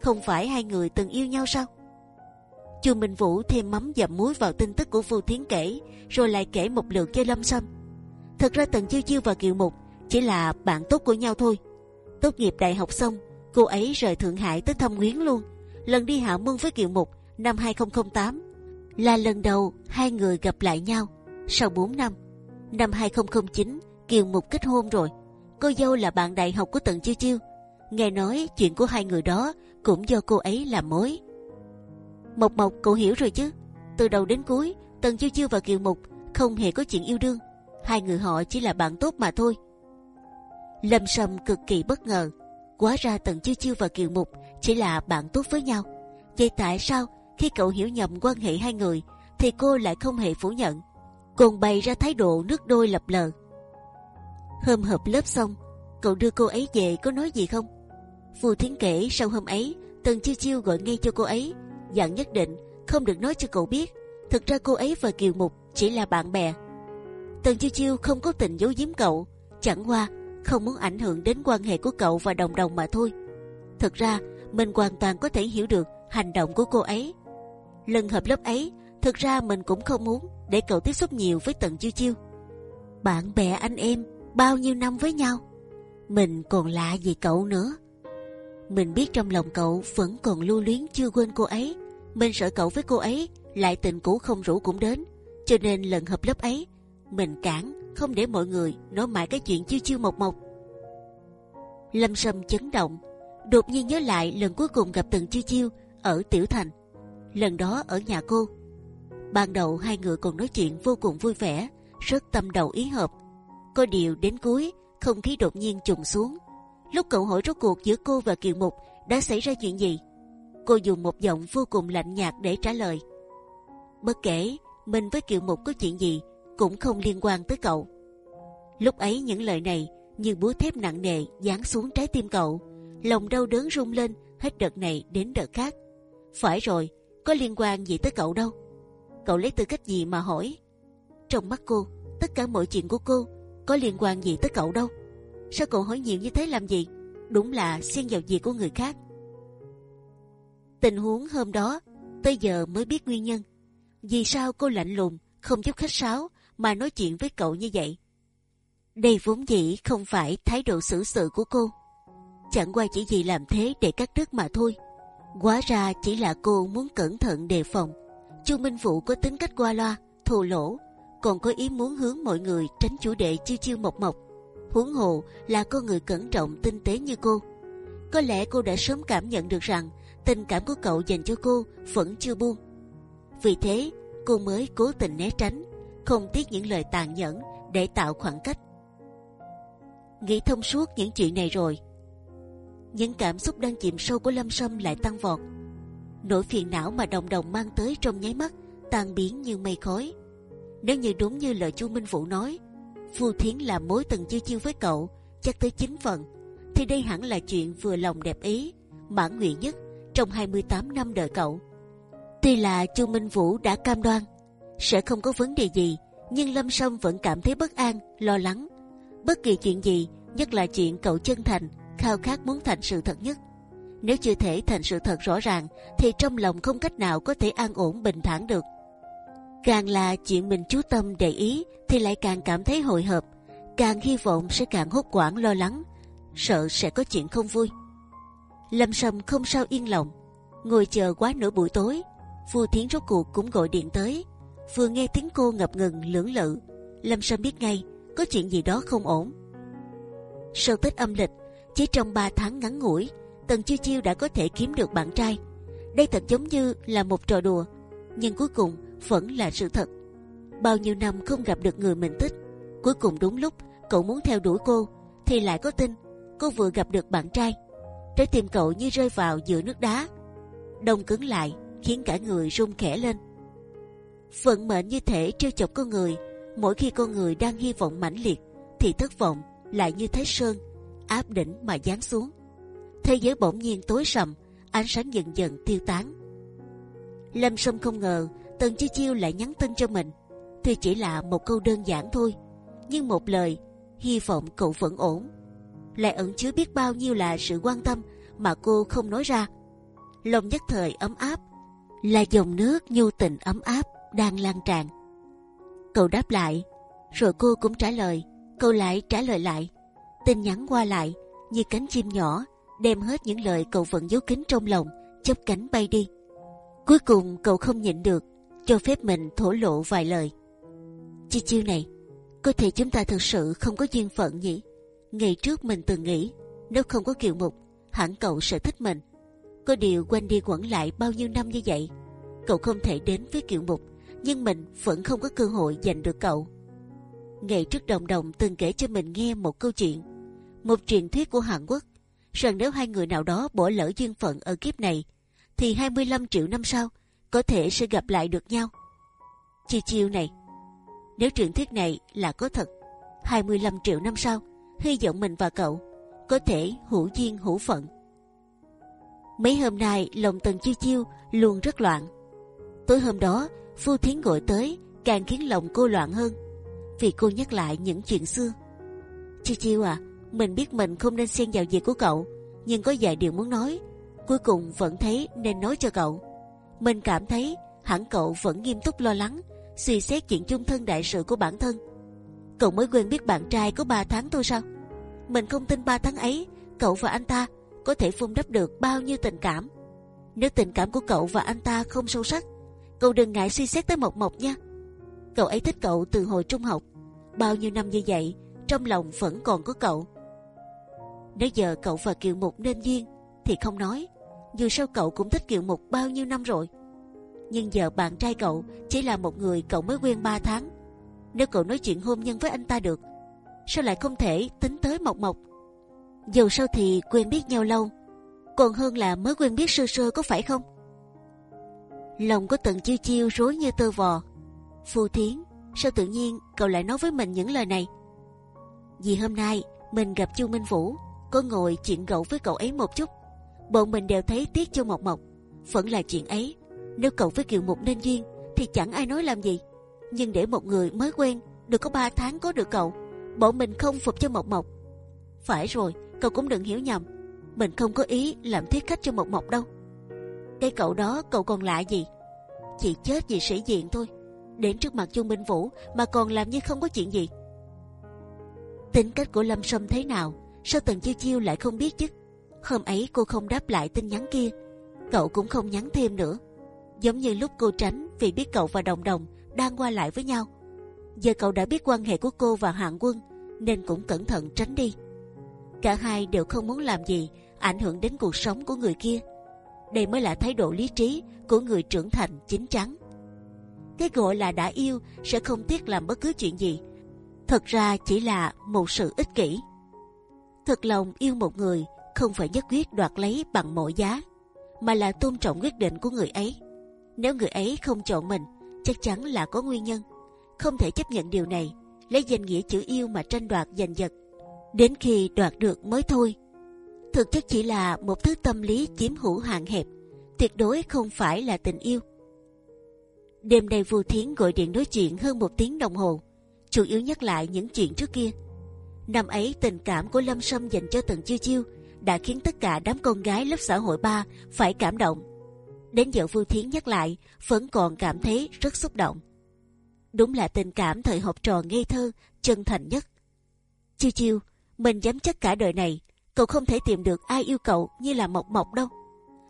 Không phải hai người từng yêu nhau sao? Chu minh vũ thêm mắm dậm muối vào tin tức của vu thiến kể, rồi lại kể một lượt cho lâm sâm thật ra tần chiêu chiêu và kiều mục chỉ là bạn tốt của nhau thôi. Tốt nghiệp đại học xong, cô ấy rời thượng hải tới thăm quyến luôn. Lần đi hạ môn với kiều mục năm 2008 là lần đầu hai người gặp lại nhau sau 4 năm. Năm 2009 kiều mục kết hôn rồi. Cô dâu là bạn đại học của tần chiêu chiêu. Nghe nói chuyện của hai người đó cũng do cô ấy làm mối. Mộc mộc, cậu hiểu rồi chứ? Từ đầu đến cuối, tần chiêu chiêu và kiều mục không hề có chuyện yêu đương hai người họ chỉ là bạn tốt mà thôi. Lâm sâm cực kỳ bất ngờ. Quá ra tần chiêu chiêu và kiều mục, chỉ là bạn tốt với nhau. Vậy tại sao khi cậu hiểu nhầm quan hệ hai người, thì cô lại không hề phủ nhận? Còn bày ra thái độ nước đôi lập lờ. Hôm hợp lớp xong, cậu đưa cô ấy về có nói gì không? Phù thiến kể sau hôm ấy, tần chiêu chiêu gọi ngay cho cô ấy, dặn nhất định không được nói cho cậu biết. Thực ra cô ấy và kiều mục chỉ là bạn bè tần chiêu chiêu không có tình giấu giếm cậu, chẳng qua không muốn ảnh hưởng đến quan hệ của cậu và đồng đồng mà thôi. Thực ra, mình hoàn toàn có thể hiểu được hành động của cô ấy. Lần hợp lớp ấy, thực ra mình cũng không muốn để cậu tiếp xúc nhiều với tần chiêu chiêu. Bạn bè anh em, bao nhiêu năm với nhau? Mình còn lạ gì cậu nữa. Mình biết trong lòng cậu vẫn còn lưu luyến chưa quên cô ấy. Mình sợ cậu với cô ấy, lại tình cũ không rủ cũng đến. Cho nên lần hợp lớp ấy mình cản, không để mọi người nói mãi cái chuyện chiêu chiêu một một lâm sâm chấn động, đột nhiên nhớ lại lần cuối cùng gặp từng chiêu chiêu ở tiểu thành. Lần đó ở nhà cô. Ban đầu hai người còn nói chuyện vô cùng vui vẻ, rất tâm đầu ý hợp. Có điều đến cuối, không khí đột nhiên trùng xuống. Lúc cậu hỏi rốt cuộc giữa cô và kiều mục đã xảy ra chuyện gì, cô dùng một giọng vô cùng lạnh nhạt để trả lời. Bất kể, mình với kiều mục có chuyện gì cũng không liên quan tới cậu. Lúc ấy những lời này như búa thép nặng nề giáng xuống trái tim cậu. Lòng đau đớn rung lên, hết đợt này đến đợt khác. Phải rồi, có liên quan gì tới cậu đâu? Cậu lấy tư cách gì mà hỏi? Trong mắt cô, tất cả mọi chuyện của cô có liên quan gì tới cậu đâu? Sao cậu hỏi nhiều như thế làm gì? Đúng là xen vào việc của người khác. Tình huống hôm đó, tới giờ mới biết nguyên nhân. Vì sao cô lạnh lùng, không chút khách sáo mà nói chuyện với cậu như vậy đây vốn dĩ không phải thái độ xử sự của cô chẳng qua chỉ vì làm thế để cắt đứt mà thôi Quá ra chỉ là cô muốn cẩn thận đề phòng. Chu Minh Vũ có tính cách qua loa, thù lỗ, còn có ý muốn hướng mọi người tránh chủ đề chiêu chiêu mộc mộc. Huống hồ là con người cẩn trọng tinh tế như cô. Có lẽ cô đã sớm cảm nhận được rằng tình cảm của cậu dành cho cô vẫn chưa buông. Vì thế cô mới cố tình né tránh, không tiếc những lời tàn nhẫn để tạo khoảng cách. Nghĩ thông suốt những chuyện này rồi, những cảm xúc đang chìm sâu của lâm sâm lại tăng vọt. Nỗi phiền não mà đồng đồng mang tới trong nháy mắt tan biến như mây khói. Nếu như đúng như lời chu minh vũ nói Phu Thiến làm mối từng chiêu chiêu với cậu chắc tới chín phần thì đây hẳn là chuyện vừa lòng đẹp ý mãn nguyện nhất trong 28 năm đời cậu. Tuy là chu minh vũ đã cam đoan sẽ không có vấn đề gì nhưng lâm sâm vẫn cảm thấy bất an lo lắng bất kỳ chuyện gì nhất là chuyện cậu chân thành khao khát muốn thành sự thật nhất. Nếu chưa thể thành sự thật rõ ràng, thì trong lòng không cách nào có thể an ổn bình thản được. Càng là chuyện mình chú tâm để ý, thì lại càng cảm thấy hồi hộp, càng hy vọng sẽ càng hốt hoảng lo lắng, sợ sẽ có chuyện không vui. Lâm Sâm không sao yên lòng, ngồi chờ quá nửa buổi tối, Vua Thiến rốt cuộc cũng gọi điện tới. Vừa nghe tiếng cô ngập ngừng lưỡng lự, Lâm Sơn biết ngay có chuyện gì đó không ổn. Sau Tết âm lịch, chỉ trong 3 tháng ngắn ngủi, Tần Chiêu Chiêu đã có thể kiếm được bạn trai. Đây thật giống như là một trò đùa, nhưng cuối cùng vẫn là sự thật. Bao nhiêu năm không gặp được người mình thích, cuối cùng đúng lúc cậu muốn theo đuổi cô, thì lại có tin cô vừa gặp được bạn trai. Trái tim cậu như rơi vào giữa nước đá, đông cứng lại, khiến cả người run khẽ lên. Vận mệnh như thể trêu chọc con người, mỗi khi con người đang hy vọng mãnh liệt, thì thất vọng lại như thế sơn áp đỉnh mà giáng xuống. Thế giới bỗng nhiên tối sầm, ánh sáng dần dần tiêu tán. Lâm Sâm không ngờ Tần Chi Chiêu lại nhắn tin cho mình. Tuy chỉ là một câu đơn giản thôi, nhưng một lời hy vọng cậu vẫn ổn, lại ẩn chứa biết bao nhiêu là sự quan tâm mà cô không nói ra. Lòng nhất thời ấm áp, là dòng nước nhu tình ấm áp đang lan tràn. Cậu đáp lại, rồi cô cũng trả lời, cậu lại trả lời lại. Tin nhắn qua lại như cánh chim nhỏ đem hết những lời cậu vẫn giấu kín trong lòng chớp cánh bay đi. Cuối cùng cậu không nhịn được, cho phép mình thổ lộ vài lời. Chi chiêu này, có thể chúng ta thực sự không có duyên phận nhỉ? Ngày trước mình từng nghĩ, nếu không có kiều mục, hẳn cậu sẽ thích mình. Có điều quanh đi quẩn lại bao nhiêu năm như vậy, cậu không thể đến với kiều mục, nhưng mình vẫn không có cơ hội giành được cậu. Ngày trước đồng đồng từng kể cho mình nghe một câu chuyện, một truyền thuyết của Hàn Quốc, rằng nếu hai người nào đó bỏ lỡ duyên phận ở kiếp này, thì 25 triệu năm sau có thể sẽ gặp lại được nhau. Chiều chiều này, nếu truyền thuyết này là có thật, 25 triệu năm sau, hy vọng mình và cậu có thể hữu duyên hữu phận. Mấy hôm nay lòng tần chiêu chiêu luôn rất loạn. Tối hôm đó, Phu Thiến gọi tới càng khiến lòng cô loạn hơn, vì cô nhắc lại những chuyện xưa. Chiêu chiêu à, mình biết mình không nên xen vào việc của cậu, nhưng có vài điều muốn nói. Cuối cùng vẫn thấy nên nói cho cậu. Mình cảm thấy hẳn cậu vẫn nghiêm túc lo lắng, suy xét chuyện chung thân đại sự của bản thân. Cậu mới quen biết bạn trai có 3 tháng thôi sao? Mình không tin 3 tháng ấy cậu và anh ta có thể vun đắp được bao nhiêu tình cảm. Nếu tình cảm của cậu và anh ta không sâu sắc, cậu đừng ngại suy xét tới Mộc Mộc nha. Cậu ấy thích cậu từ hồi trung học, bao nhiêu năm như vậy, trong lòng vẫn còn có cậu. Nếu giờ cậu và Kiều Mục nên duyên thì không nói, dù sao cậu cũng thích Kiều Mục bao nhiêu năm rồi. Nhưng giờ bạn trai cậu chỉ là một người cậu mới quen 3 tháng. Nếu cậu nói chuyện hôn nhân với anh ta được, sao lại không thể tính tới Mộc Mộc? Dù sao thì quen biết nhau lâu, còn hơn là mới quen biết sơ sơ có phải không? Lòng có tần chiêu chiêu rối như tơ vò. Phù Thiến, sao tự nhiên cậu lại nói với mình những lời này? Vì hôm nay mình gặp Chu Minh Vũ, có ngồi chuyện gẫu với cậu ấy một chút. Bọn mình đều thấy tiếc cho Mộc Mộc, vẫn là chuyện ấy. Nếu cậu với Kiều Mục nên duyên, thì chẳng ai nói làm gì. Nhưng để một người mới quen được có 3 tháng có được cậu, bọn mình không phục cho Mộc Mộc. Phải rồi, cậu cũng đừng hiểu nhầm. Mình không có ý làm thiết khách cho Mộc Mộc đâu. Cái cậu đó cậu còn lạ gì? Chỉ chết vì sĩ diện thôi. Đến trước mặt Chung Minh Vũ mà còn làm như không có chuyện gì. Tính cách của Lâm Sâm thế nào? Sao Tần Chiêu Chiêu lại không biết chứ? Hôm ấy cô không đáp lại tin nhắn kia, cậu cũng không nhắn thêm nữa. Giống như lúc cô tránh vì biết cậu và Đồng Đồng đang qua lại với nhau. Giờ cậu đã biết quan hệ của cô và Hạng Quân, nên cũng cẩn thận tránh đi. Cả hai đều không muốn làm gì ảnh hưởng đến cuộc sống của người kia. Đây mới là thái độ lý trí của người trưởng thành chín chắn. Cái gọi là đã yêu sẽ không tiếc làm bất cứ chuyện gì. Thật ra chỉ là một sự ích kỷ. Thật lòng yêu một người không phải nhất quyết đoạt lấy bằng mọi giá, mà là tôn trọng quyết định của người ấy. Nếu người ấy không chọn mình, chắc chắn là có nguyên nhân. Không thể chấp nhận điều này, lấy danh nghĩa chữ yêu mà tranh đoạt giành giật, đến khi đoạt được mới thôi. Thực chất chỉ là một thứ tâm lý chiếm hữu hạn hẹp, tuyệt đối không phải là tình yêu. Đêm nay Vu Thiến gọi điện nói chuyện hơn một tiếng đồng hồ, chủ yếu nhắc lại những chuyện trước kia. Năm ấy tình cảm của Lâm Sâm dành cho Tần Chiêu Chiêu đã khiến tất cả đám con gái lớp xã hội ba phải cảm động. Đến giờ Vu Thiến nhắc lại vẫn còn cảm thấy rất xúc động. Đúng là tình cảm thời học trò ngây thơ, chân thành nhất. Chiêu Chiêu, mình dám chắc cả đời này cậu không thể tìm được ai yêu cậu như là Mộc Mộc đâu.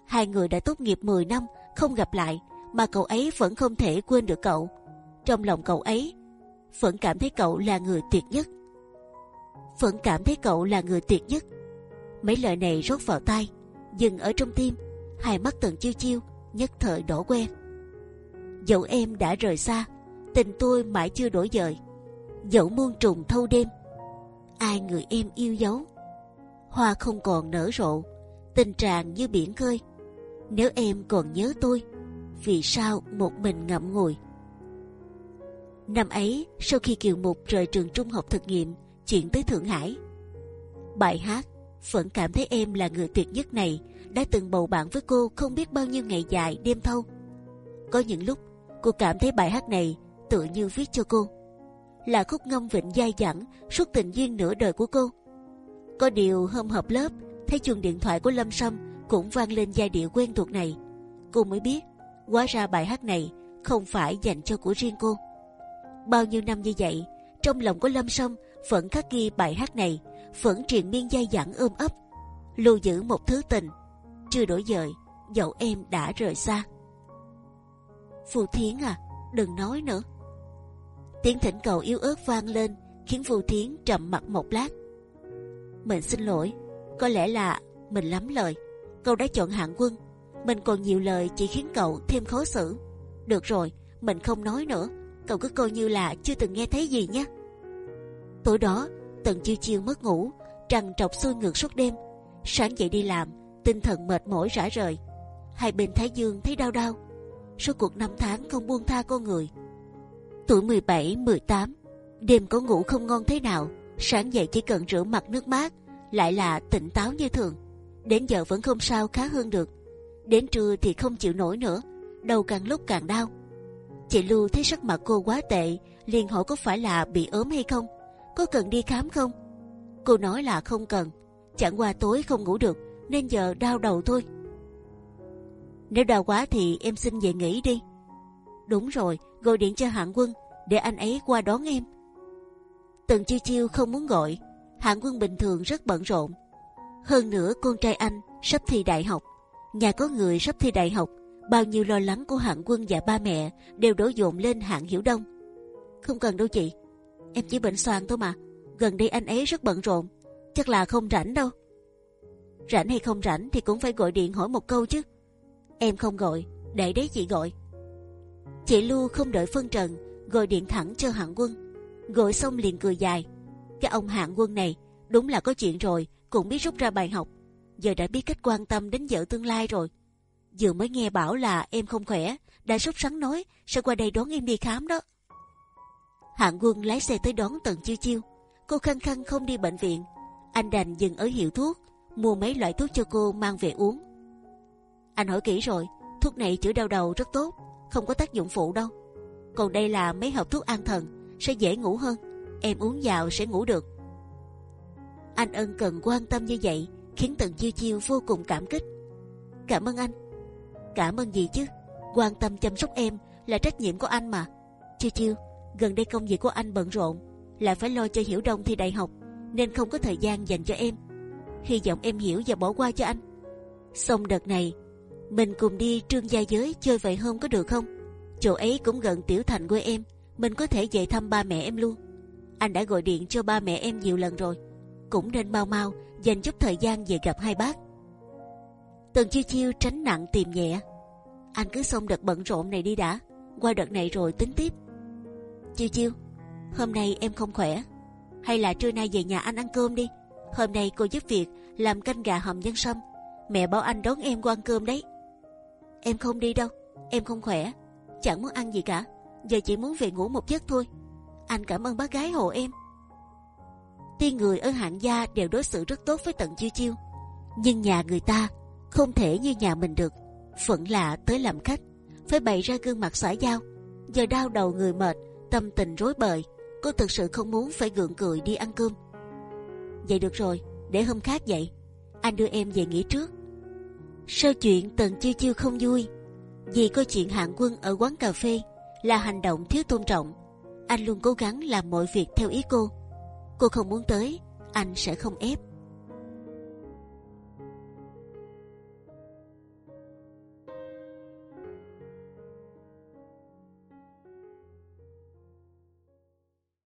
Hai người đã tốt nghiệp 10 năm không gặp lại mà cậu ấy vẫn không thể quên được cậu. Trong lòng cậu ấy vẫn cảm thấy cậu là người tuyệt nhất. Vẫn cảm thấy cậu là người tuyệt nhất. Mấy lời này rót vào tai, dừng ở trong tim, hai mắt tần chiêu chiêu nhất thời đổ quen. Dẫu em đã rời xa, tình tôi mãi chưa đổi dời. Dẫu muôn trùng thâu đêm, ai người em yêu dấu. Hoa không còn nở rộ, tình trạng như biển khơi. Nếu em còn nhớ tôi, vì sao một mình ngậm ngùi? Năm ấy, sau khi Kiều Mục rời trường trung học thực nghiệm, chuyển tới Thượng Hải, bài hát vẫn cảm thấy em là người tuyệt nhất này đã từng bầu bạn với cô không biết bao nhiêu ngày dài đêm thâu. Có những lúc cô cảm thấy bài hát này tự như viết cho cô, là khúc ngâm vịnh dai dẳng suốt tình duyên nửa đời của cô. Có điều hôm họp lớp thấy chuông điện thoại của Lâm Sâm cũng vang lên giai điệu quen thuộc này, cô mới biết hóa ra bài hát này không phải dành cho của riêng cô. Bao nhiêu năm như vậy, trong lòng của Lâm Sâm vẫn khắc ghi bài hát này, vẫn triền miên dai dẳng ôm ấp, lưu giữ một thứ tình chưa đổi dời, dẫu em đã rời xa. Phù Thiến à, đừng nói nữa. Tiếng thỉnh cầu yếu ớt vang lên, khiến Phù Thiến trầm mặt một lát. Mình xin lỗi, có lẽ là mình lắm lời. Cậu đã chọn hạng quân, mình còn nhiều lời chỉ khiến cậu thêm khó xử. Được rồi, mình không nói nữa. Cậu cứ coi như là chưa từng nghe thấy gì nhé. Tối đó, Tần chiêu chiêu mất ngủ, trằn trọc xuôi ngược suốt đêm. Sáng dậy đi làm, tinh thần mệt mỏi rã rời. Hai bên thái dương thấy đau đau. số cuộc năm tháng không buông tha con người. Tuổi 17, 18, đêm có ngủ không ngon thế nào, sáng dậy chỉ cần rửa mặt nước mát, lại là tỉnh táo như thường. Đến giờ vẫn không sao khá hơn được. Đến trưa thì không chịu nổi nữa, đầu càng lúc càng đau. Chị Lưu thấy sắc mặt cô quá tệ, liền hỏi có phải là bị ốm hay không, có cần đi khám không? Cô nói là không cần, chẳng qua tối không ngủ được nên giờ đau đầu thôi. Nếu đau quá thì em xin về nghỉ đi. Đúng rồi, gọi điện cho hạng quân để anh ấy qua đón em. Tần chiêu chiêu không muốn gọi, hạng quân bình thường rất bận rộn. Hơn nữa con trai anh sắp thi đại học, nhà có người sắp thi đại học, bao nhiêu lo lắng của hạng quân và ba mẹ đều đổ dồn lên hạng hiểu đông. Không cần đâu chị, em chỉ bệnh xoàng thôi mà. Gần đây anh ấy rất bận rộn, chắc là không rảnh đâu. Rảnh hay không rảnh thì cũng phải gọi điện hỏi một câu chứ. Em không gọi, để đấy chị gọi. Chị Lưu không đợi phân trần, gọi điện thẳng cho hạng quân. Gọi xong liền cười dài. Cái ông hạng quân này đúng là có chuyện rồi, cũng biết rút ra bài học. Giờ đã biết cách quan tâm đến vợ tương lai rồi. Vừa mới nghe bảo là em không khỏe, đã sốt sắng nói sẽ qua đây đón em đi khám đó. Hạng quân lái xe tới đón Tần Chiêu Chiêu. Cô khăng khăng không đi bệnh viện. Anh đành dừng ở hiệu thuốc, mua mấy loại thuốc cho cô mang về uống. Anh hỏi kỹ rồi, thuốc này chữa đau đầu rất tốt, không có tác dụng phụ đâu. Còn đây là mấy hộp thuốc an thần, sẽ dễ ngủ hơn. Em uống vào sẽ ngủ được. Anh ân cần quan tâm như vậy khiến Tần Chiêu Chiêu vô cùng cảm kích. Cảm ơn anh. Cảm ơn gì chứ? Quan tâm chăm sóc em là trách nhiệm của anh mà. Chiêu Chiêu, gần đây công việc của anh bận rộn, lại phải lo cho Hiểu Đông thi đại học, nên không có thời gian dành cho em. Hy vọng em hiểu và bỏ qua cho anh. Xong đợt này, mình cùng đi trương gia giới chơi vài hôm có được không? Chỗ ấy cũng gần tiểu thành quê em, mình có thể về thăm ba mẹ em luôn. Anh đã gọi điện cho ba mẹ em nhiều lần rồi, cũng nên mau mau dành chút thời gian về gặp hai bác. Tần chiêu chiêu tránh nặng tìm nhẹ. Anh cứ xong đợt bận rộn này đi đã, qua đợt này rồi tính tiếp. Chiêu chiêu, hôm nay em không khỏe, hay là trưa nay về nhà anh ăn cơm đi. Hôm nay cô giúp việc làm canh gà hầm nhân sâm. Mẹ bảo anh đón em qua ăn cơm đấy. Em không đi đâu, em không khỏe, chẳng muốn ăn gì cả. Giờ chỉ muốn về ngủ một giấc thôi. Anh cảm ơn bác gái hộ em. Tuy người ở hạng gia đều đối xử rất tốt với tận chiêu chiêu, nhưng nhà người ta không thể như nhà mình được. Phận lạ tới làm khách, phải bày ra gương mặt xả dao Giờ đau đầu người mệt, tâm tình rối bời, cô thực sự không muốn phải gượng cười đi ăn cơm vậy được rồi để hôm khác vậy anh đưa em về nghỉ trước sau chuyện tần chiêu chiêu không vui vì coi chuyện hạng quân ở quán cà phê là hành động thiếu tôn trọng. Anh luôn cố gắng làm mọi việc theo ý cô. Cô không muốn tới, anh sẽ không ép.